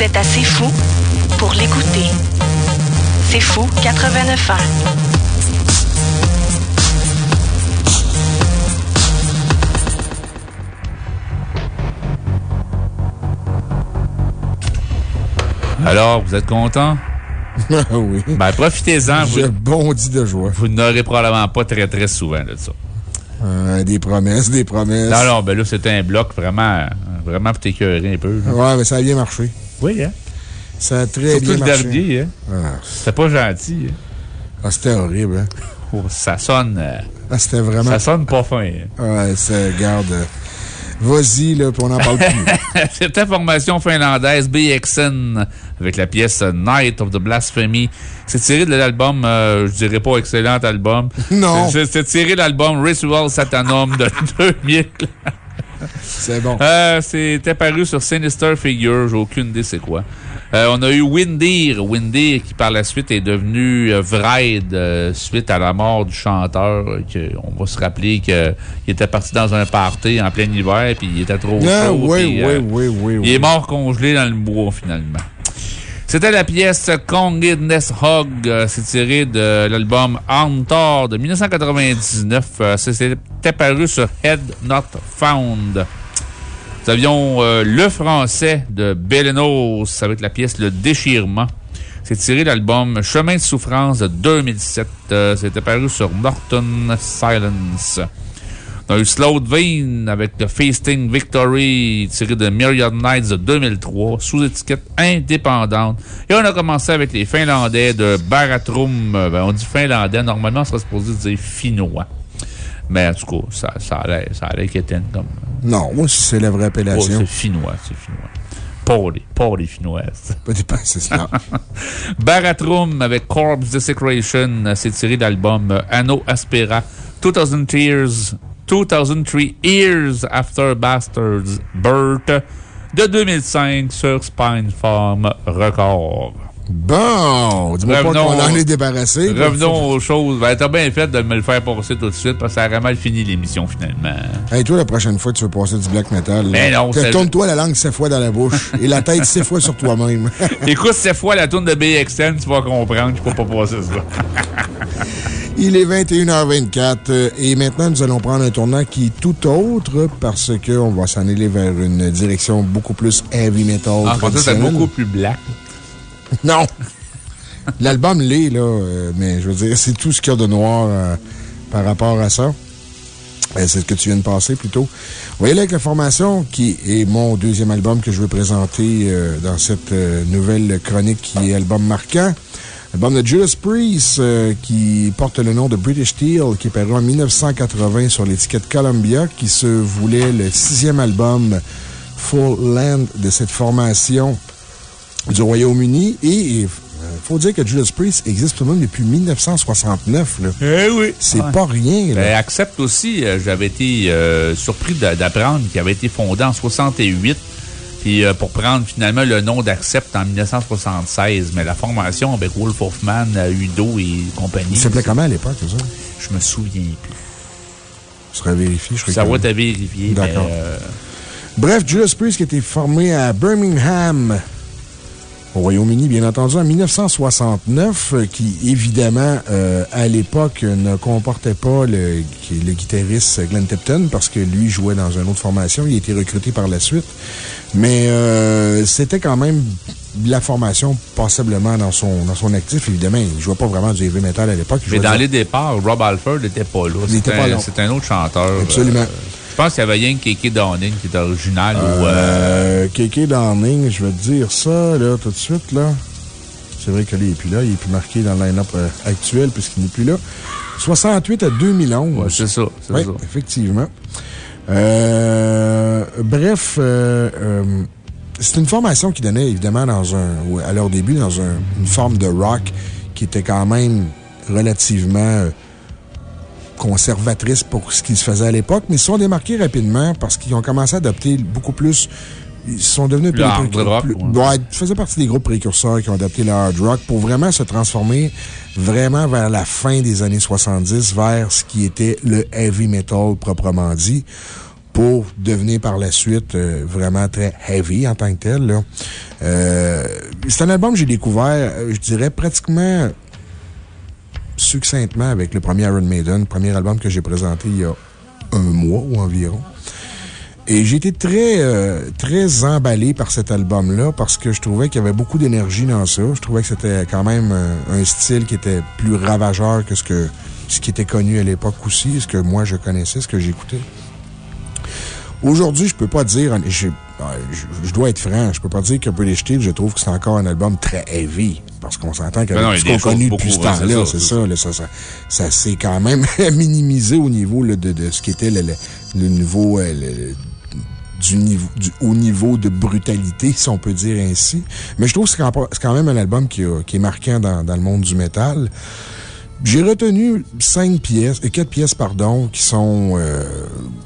Vous êtes assez fou pour l'écouter. C'est fou 89 ans. Alors, vous êtes content? oui. Ben, profitez-en. Je Vous, bondis de joie. vous n'aurez probablement pas très, très souvent de ça. Euh, des promesses, des promesses. Non, non, ben là, c'était un bloc vraiment, vraiment pour t'écœurer un peu. là. Ouais, mais ça a bien marché. Oui, hein? Ça a très Surtout bien le marché. dernier, hein? Ah, C'était pas gentil. hein? ah, c'était horrible, hein? Oh, ça sonne. euh, Ah, c'était vraiment. Ça sonne pas fin. hein? Ouais, ça, garde. euh, Vas-y, là, puis on n'en parle plus. C'était formation finlandaise BXN avec la pièce Night of the Blasphemy. C'est tiré de l'album, euh, je dirais pas excellent album. Non. C'est tiré de l'album Ritual Satanum de 2000. C'est bon. Euh, C'était paru sur Sinister Figure, j'ai aucune idée c'est quoi. Euh, on a eu Windir, Windir qui par la suite est devenu euh, Vraid euh, suite à la mort du chanteur. euh, que on va se rappeler qu'il était parti dans un party en plein hiver puis il était trop Ah, chaud. oui, oui, oui, oui, Il est mort congelé dans le bois finalement. C'était la pièce Kongedness Hog. euh, C'est tiré de l'album Antor de 1999. Euh, C'était paru sur Head Not Found. Nous avions euh, Le Français de Belenos avec la pièce Le Déchirement. C'est tiré de l'album Chemin de souffrance de 2007. Euh, C'était paru sur Norton Silence. On a eu Slow Vein avec The Feasting Victory, tiré de Myriad Nights de 2003, sous étiquette indépendante. Et on a commencé avec les Finlandais de Baratrum. Euh, Ben, on dit Finlandais, normalement, on serait supposé dire Finnois. Mais en tout cas, ça, ça allait, ça allait quétaine comme. Non, moi, c'est la vraie Oh, appellation. c'est finnois, c'est finnois. Pas les, finnoises. Pas c'est cela. Baratrum avec Corpse Desecration, c'est tiré de l'album euh, Anno Aspera, 2000 Tears, 2003 Years After Bastards Birth, de 2005 sur Spinefarm Record. Bon, dis-moi pas Revenons- qu'on en est débarrassé. Revenons aux choses. Ben, t'as bien fait de me le faire passer tout de suite parce que ça aurait mal fini l'émission finalement. Hey, toi, la prochaine fois, tu veux passer du black metal. là, Mais non, Tourne-toi la langue sept fois dans la bouche et la tête sept fois sur toi-même. Écoute cette fois la tourne de BXN, tu vas comprendre qu'il faut pas passer ça. Il est 21h24 euh, et maintenant, nous allons prendre un tournant qui est tout autre parce qu'on va s'en aller vers une direction beaucoup plus heavy metal. En fait, c'est beaucoup plus black. Non! L'album l'est, là, euh, mais je veux dire, c'est tout ce qu'il y a de noir euh, par rapport à ça. Euh, c'est ce que tu viens de passer plutôt. Vous voyez là avec la formation, qui est mon deuxième album que je veux présenter dans cette nouvelle chronique qui est album marquant. Album de Judas Priest euh, qui porte le nom de British Steel, qui est paru en 1980 sur l'étiquette Columbia, qui se voulait le sixième album Full Land de cette formation du Royaume-Uni. Et il faut dire que Judas Priest existe tout de même depuis 1969. Là. Eh oui. C'est pas rien. Là. Ben, accepte aussi, euh, j'avais été euh, surpris d'a- d'apprendre qu'il avait été fondé en 68. Puis euh, pour prendre finalement le nom d'Accept en 1976. Mais la formation avec Wolf Hoffman, euh, Udo et compagnie. Il s'appelait comment à l'époque, ça? Je me souviens plus. Je serais vérifié. Je serais Ça va t'avoir vérifié. D'accord. euh, Bref, Judas Priest qui a été formé à Birmingham, au Royaume-Uni, bien entendu, en 1969, euh, qui, évidemment, euh, à l'époque, ne comportait pas le, guitariste Glenn Tipton, parce que lui jouait dans une autre formation. Il a été recruté par la suite. Mais euh, c'était quand même la formation passablement dans son, dans son actif. Évidemment, il ne jouait pas vraiment du heavy metal à l'époque. Mais dans les départs, Rob Alford n'était pas là. Il était C'est pas un- un autre chanteur. Absolument. Euh, pense qu'il y avait rien que Keke Downing qui est original. ou, euh, Euh, Kéké Downing, je vais te dire ça, là, tout de suite, là. C'est vrai que là, il n'est plus là. Il n'est plus marqué dans le line-up euh, actuel puisqu'il n'est plus là. 68 à 2011. c'est ça, c'est ça. effectivement. Euh, bref, euh, euh, c'est une formation qui donnait évidemment dans un, à leur début dans un- une forme de rock qui était quand même relativement euh, conservatrice pour ce qui se faisait à l'époque, mais ils se sont démarqués rapidement parce qu'ils ont commencé à adopter beaucoup plus. Ils sont devenus Le hard rock, plus- ouais. ouais, ils faisaient partie des groupes précurseurs qui ont adopté le hard rock pour vraiment se transformer vraiment vers la fin des années 70 vers ce qui était le heavy metal proprement dit pour devenir par la suite euh, vraiment très heavy en tant que tel. là. Euh, c'est un album que j'ai découvert, euh, je dirais, pratiquement succinctement avec le premier Iron Maiden, premier album que j'ai présenté il y a un mois ou environ. Et j'ai été très, euh, très emballé par cet album-là parce que je trouvais qu'il y avait beaucoup d'énergie dans ça. Je trouvais que c'était quand même euh, un style qui était plus ravageur que ce, que, ce qui était connu à l'époque aussi, ce que moi je connaissais, ce que j'écoutais. Aujourd'hui, je peux pas dire, je, dois être franc, je peux pas dire que British Steel, je trouve que c'est encore un album très heavy. Parce qu'on s'entend qu'avec ce qu'on connu depuis ce temps-là, c'est ça, ça, là, ça, ça, ça s'est quand même minimisé au niveau là, de, de ce qui était le, le, le niveau, euh, le- du, niveau, du haut niveau de brutalité, si on peut dire ainsi. Mais je trouve que c'est quand, c'est quand même un album qui, a- qui est marquant dans, dans le monde du métal. J'ai retenu cinq pièces, et quatre pièces, pardon, qui sont euh,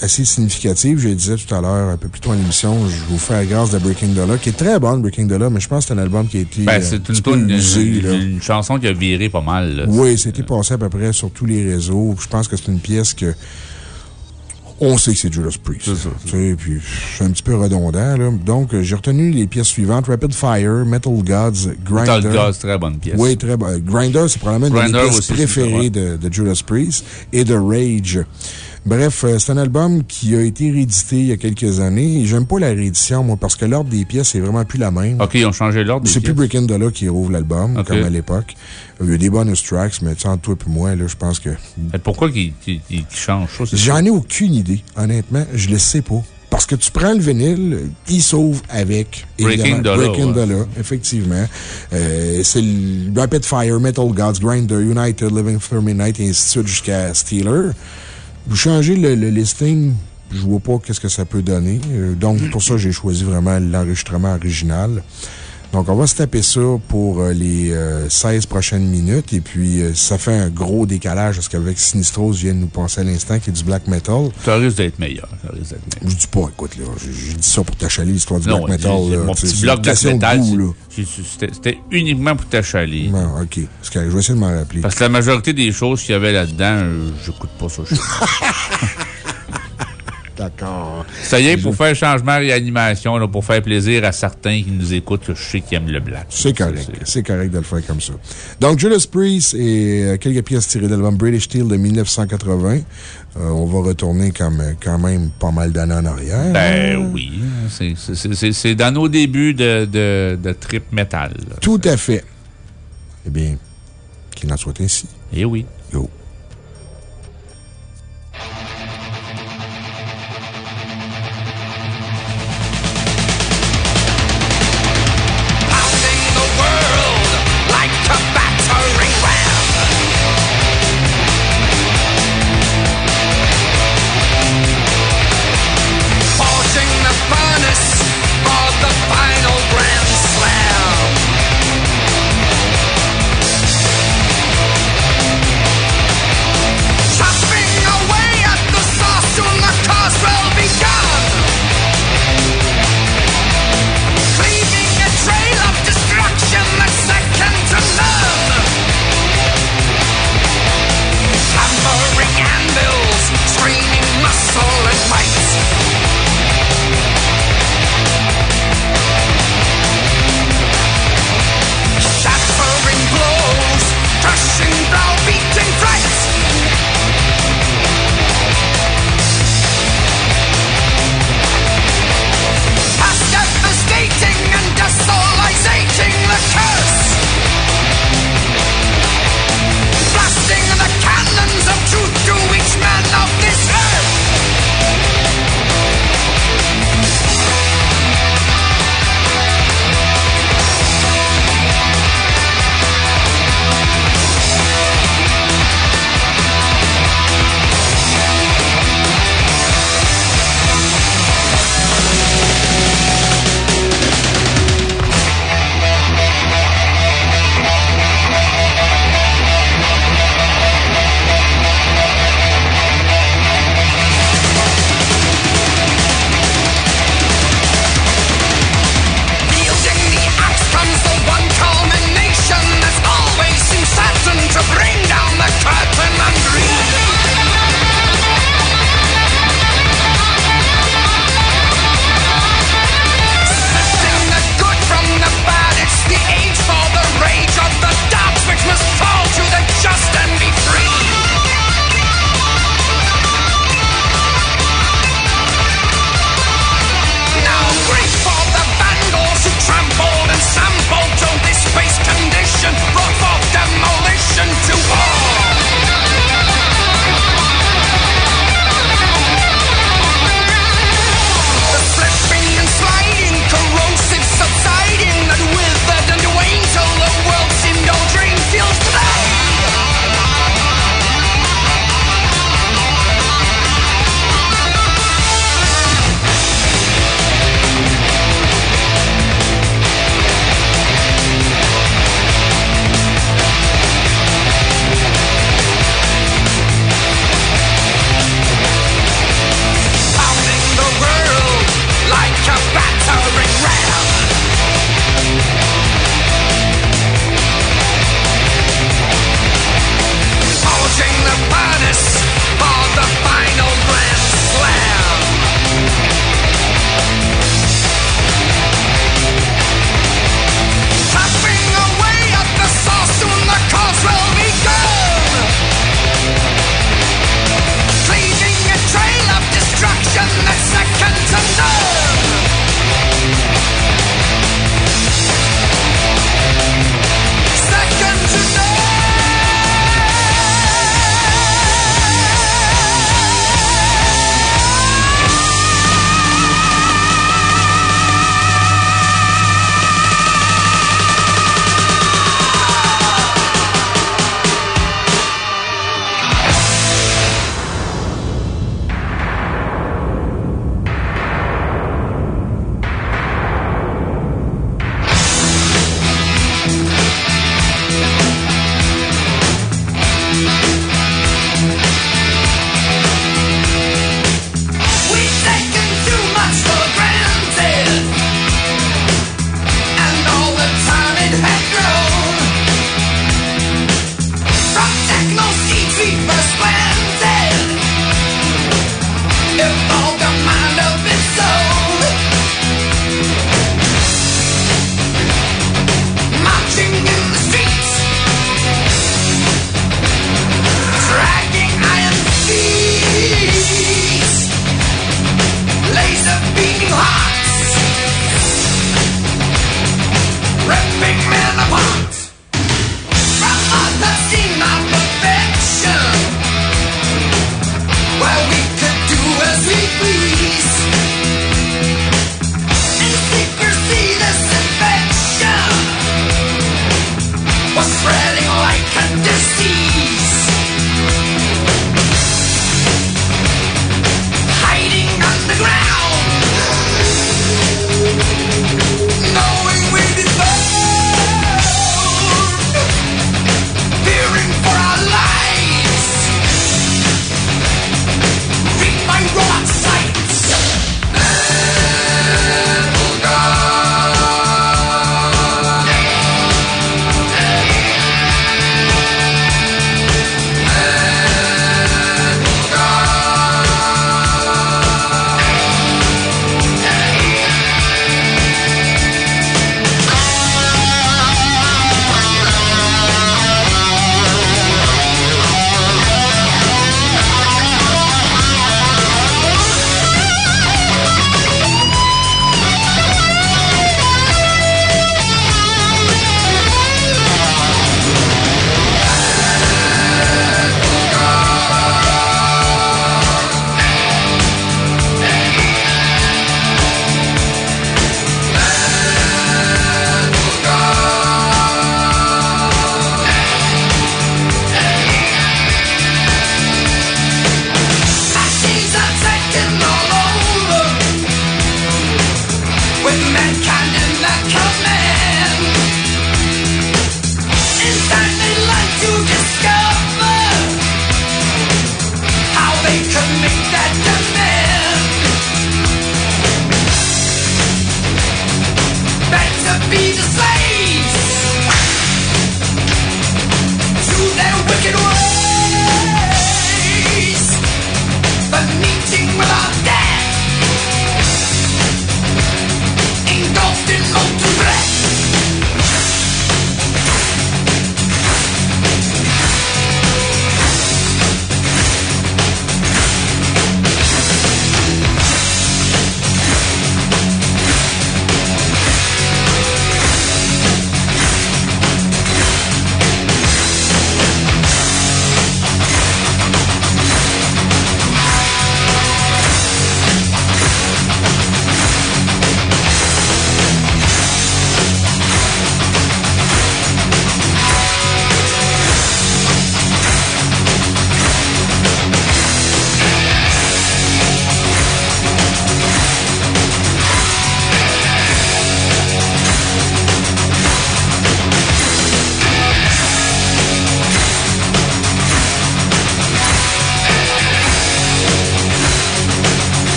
assez significatives. Je le disais tout à l'heure, un peu plus tôt dans l'émission, je vous fais la grâce de Breaking the Law, qui est très bonne, Breaking the Law, mais je pense que c'est un album qui a été. ben, euh, c'est un une, usé, une, une chanson qui a viré pas mal. là. Oui, c'était passé à peu près sur tous les réseaux. Je pense que c'est une pièce que. On sait que c'est Judas Priest. Tu sais, puis c'est un petit peu redondant, là. Donc, euh, j'ai retenu les pièces suivantes Rapid Fire, Metal Gods, Grinder. Metal Gods, très bonne pièce. Oui, très bonne. Grinder, c'est probablement une des pièces préférées c'est de, de Judas Priest et de Rage. Bref, euh, c'est un album qui a été réédité il y a quelques années. J'aime pas la réédition, moi, parce que l'ordre des pièces est vraiment plus la même. OK, ils ont changé l'ordre. des C'est plus. Breaking Law qui rouvre l'album, comme à l'époque. Il y a des bonus tracks, mais tu sais, entre toi et moi, là, je pense que. Mais pourquoi qu'ils qu'ils- qu'ils changent ça? J'en ai aucune idée, honnêtement. Je le sais pas. Parce que tu prends le vinyle, il s'ouvre avec Breaking Law, Breaking ouais. Law, effectivement. Euh, c'est le Rapid Fire, Metal Gods, Grinder, United, Living Midnight, et ainsi de suite jusqu'à Steeler. Vous changez le, le listing, je vois pas qu'est-ce que ça peut donner. Euh, donc, pour ça, j'ai choisi vraiment l'enregistrement original. Donc, on va se taper ça pour euh, les euh, 16 prochaines minutes. Et puis, euh, ça fait un gros décalage parce qu'avec Sinistros vient de nous passer à l'instant, qui est du black metal. Ça risque d'être meilleur. Ça risque d'être meilleur. Je dis pas, écoute, là, j'ai j'ai dit ça pour t'achaler l'histoire du Non, black metal. là. mon petit bloc black metal, c'était uniquement pour t'achaler. Non, OK. C'est correct, Je vais essayer de m'en rappeler. Parce que la majorité des choses qu'il y avait là-dedans, euh, j'écoute pas ça. D'accord. C'est rien pour faire changement, réanimation, là, pour faire plaisir à certains qui nous écoutent, je sais qu'ils aiment le black. C'est correct. C'est correct de le faire comme ça. Donc, Judas Priest et euh, quelques pièces tirées de l'album British Steel de 1980. Euh, on va retourner comme, quand même pas mal d'années en arrière. Ben oui. C'est- dans nos débuts de, de, de trip metal. là. Tout à fait. Eh bien, qu'il en soit ainsi. Eh oui.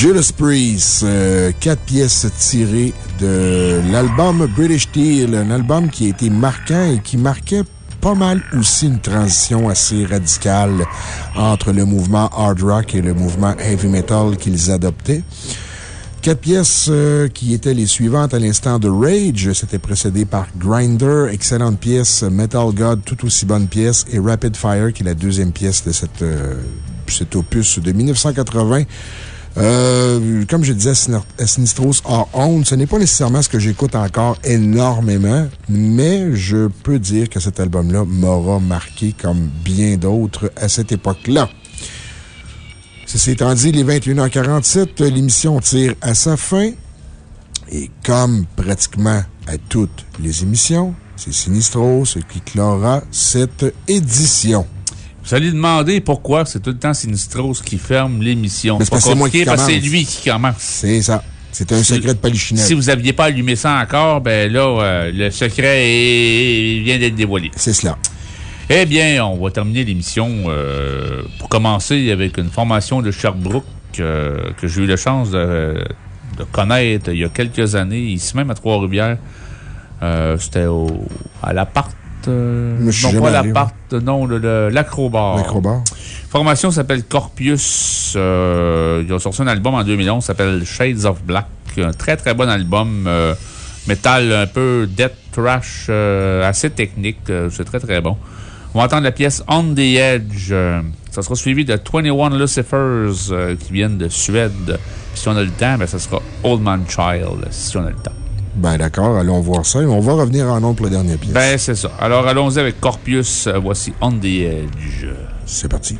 Judas Priest, euh, quatre pièces tirées de l'album British Steel, un album qui a été marquant et qui marquait pas mal aussi une transition assez radicale entre le mouvement hard rock et le mouvement heavy metal qu'ils adoptaient. Quatre pièces euh, qui étaient les suivantes à l'instant de Rage. C'était précédé par Grinder, excellente pièce, Metal God, tout aussi bonne pièce, et Rapid Fire, qui est la deuxième pièce de euh, cet opus de 1980. Euh, comme je disais Sinistros hors honte, ce n'est pas nécessairement ce que j'écoute encore énormément, mais je peux dire que cet album-là m'aura marqué comme bien d'autres à cette époque-là. Ceci étant dit, les 21h47, l'émission tire à sa fin. Et comme pratiquement à toutes les émissions, c'est Sinistros qui clora cette édition. Vous allez demander pourquoi c'est tout le temps Sinistros qui ferme l'émission. C'est parce que c'est moi qui lui qui commence. C'est ça. C'est un secret de Polichinelle. Si vous n'aviez pas allumé ça encore, ben là, euh, le secret est- vient d'être dévoilé. C'est cela. Eh bien, on va terminer l'émission euh, pour commencer avec une formation de Sherbrooke euh, que j'ai eu la chance de, de connaître il y a quelques années, ici même à Trois-Rivières. C'était au- à l'appart. Euh, non, pas l'appart, non, l'acrobar. L'acrobar. Formation s'appelle Corpius. Euh, ils ont sorti un album en 2011 s'appelle Shades of Black. Un très très bon album. euh, métal un peu death trash, assez technique. C'est très très bon. On va entendre la pièce On the Edge. ça sera suivi de 21 Lucifers qui viennent de Suède. Si on a le temps, ben, ça sera Old Man Child, si on a le temps. Ben d'accord, allons voir ça et on va revenir en nombre pour la dernière pièce. Ben, c'est ça. Alors, allons-y avec Corpius. Euh, Voici On the Edge. C'est parti.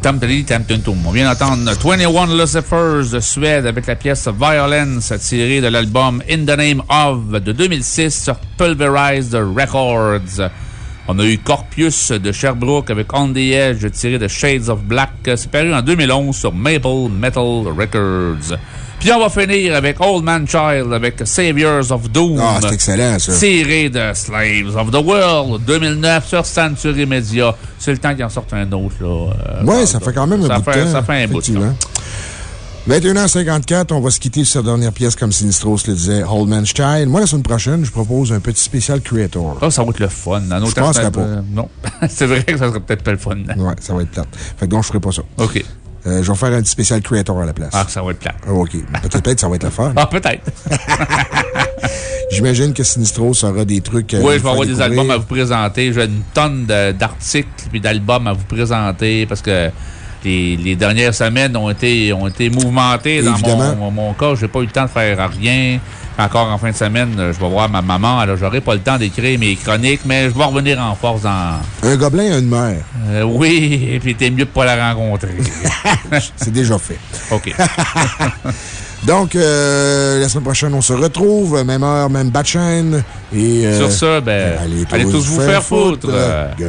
Tampeli, Tamtuntum. On vient d'entendre 21 Lucifers de Suède avec la pièce Violence tirée de l'album In the Name of de 2006 sur Pulverized Records. On a eu Corpius de Sherbrooke avec On the Edge tiré de Shades of Black. C'est paru en 2011 sur Maple Metal Records. Puis on va finir avec Old Man Child avec Saviors of Doom. Ah, c'est excellent, ça. Tiré de Slaves of the World 2009 sur Century Media. C'est le temps qu'il en sorte un autre, là. euh, Oui, ça fait quand même un bout de temps. Ça fait un bout de temps. Effectivement. 21h54, on va se quitter sur sa dernière pièce, comme Sinistros le disait, Old Man's Child. Moi, la semaine prochaine, je propose un petit spécial Creator. Ah, ça va être le fun. En Je que- pas? euh, non. c'est vrai que ça serait peut-être pas le fun. Ouais, ça va être plate. Fait que donc, je ferai pas ça. OK. Euh, je vais faire un petit spécial Creator à la place. Ah, ça va être plate. Ah, OK. Peut-être peut-être ça va être le fun. Ah, peut-être. J'imagine que Sinistros aura des trucs. euh, Oui, je vais avoir des albums à vous présenter. J'ai une tonne d'articles et d'albums à vous présenter parce que les, les dernières semaines ont été, ont été mouvementées. Dans mon, mon cas, j'ai pas eu le temps de faire rien. Encore en fin de semaine, euh, je vais voir ma maman. Alors, j'aurai pas le temps d'écrire mes chroniques, mais je vais revenir en force dans. Un gobelin a une mère. Euh, oui, et puis t'es mieux de pas la rencontrer. C'est déjà fait. OK. Donc, euh, la semaine prochaine, on se retrouve, même heure, même bat chaîne. Et, euh, Sur ça, ben, allez tous vous faire foutre. Go.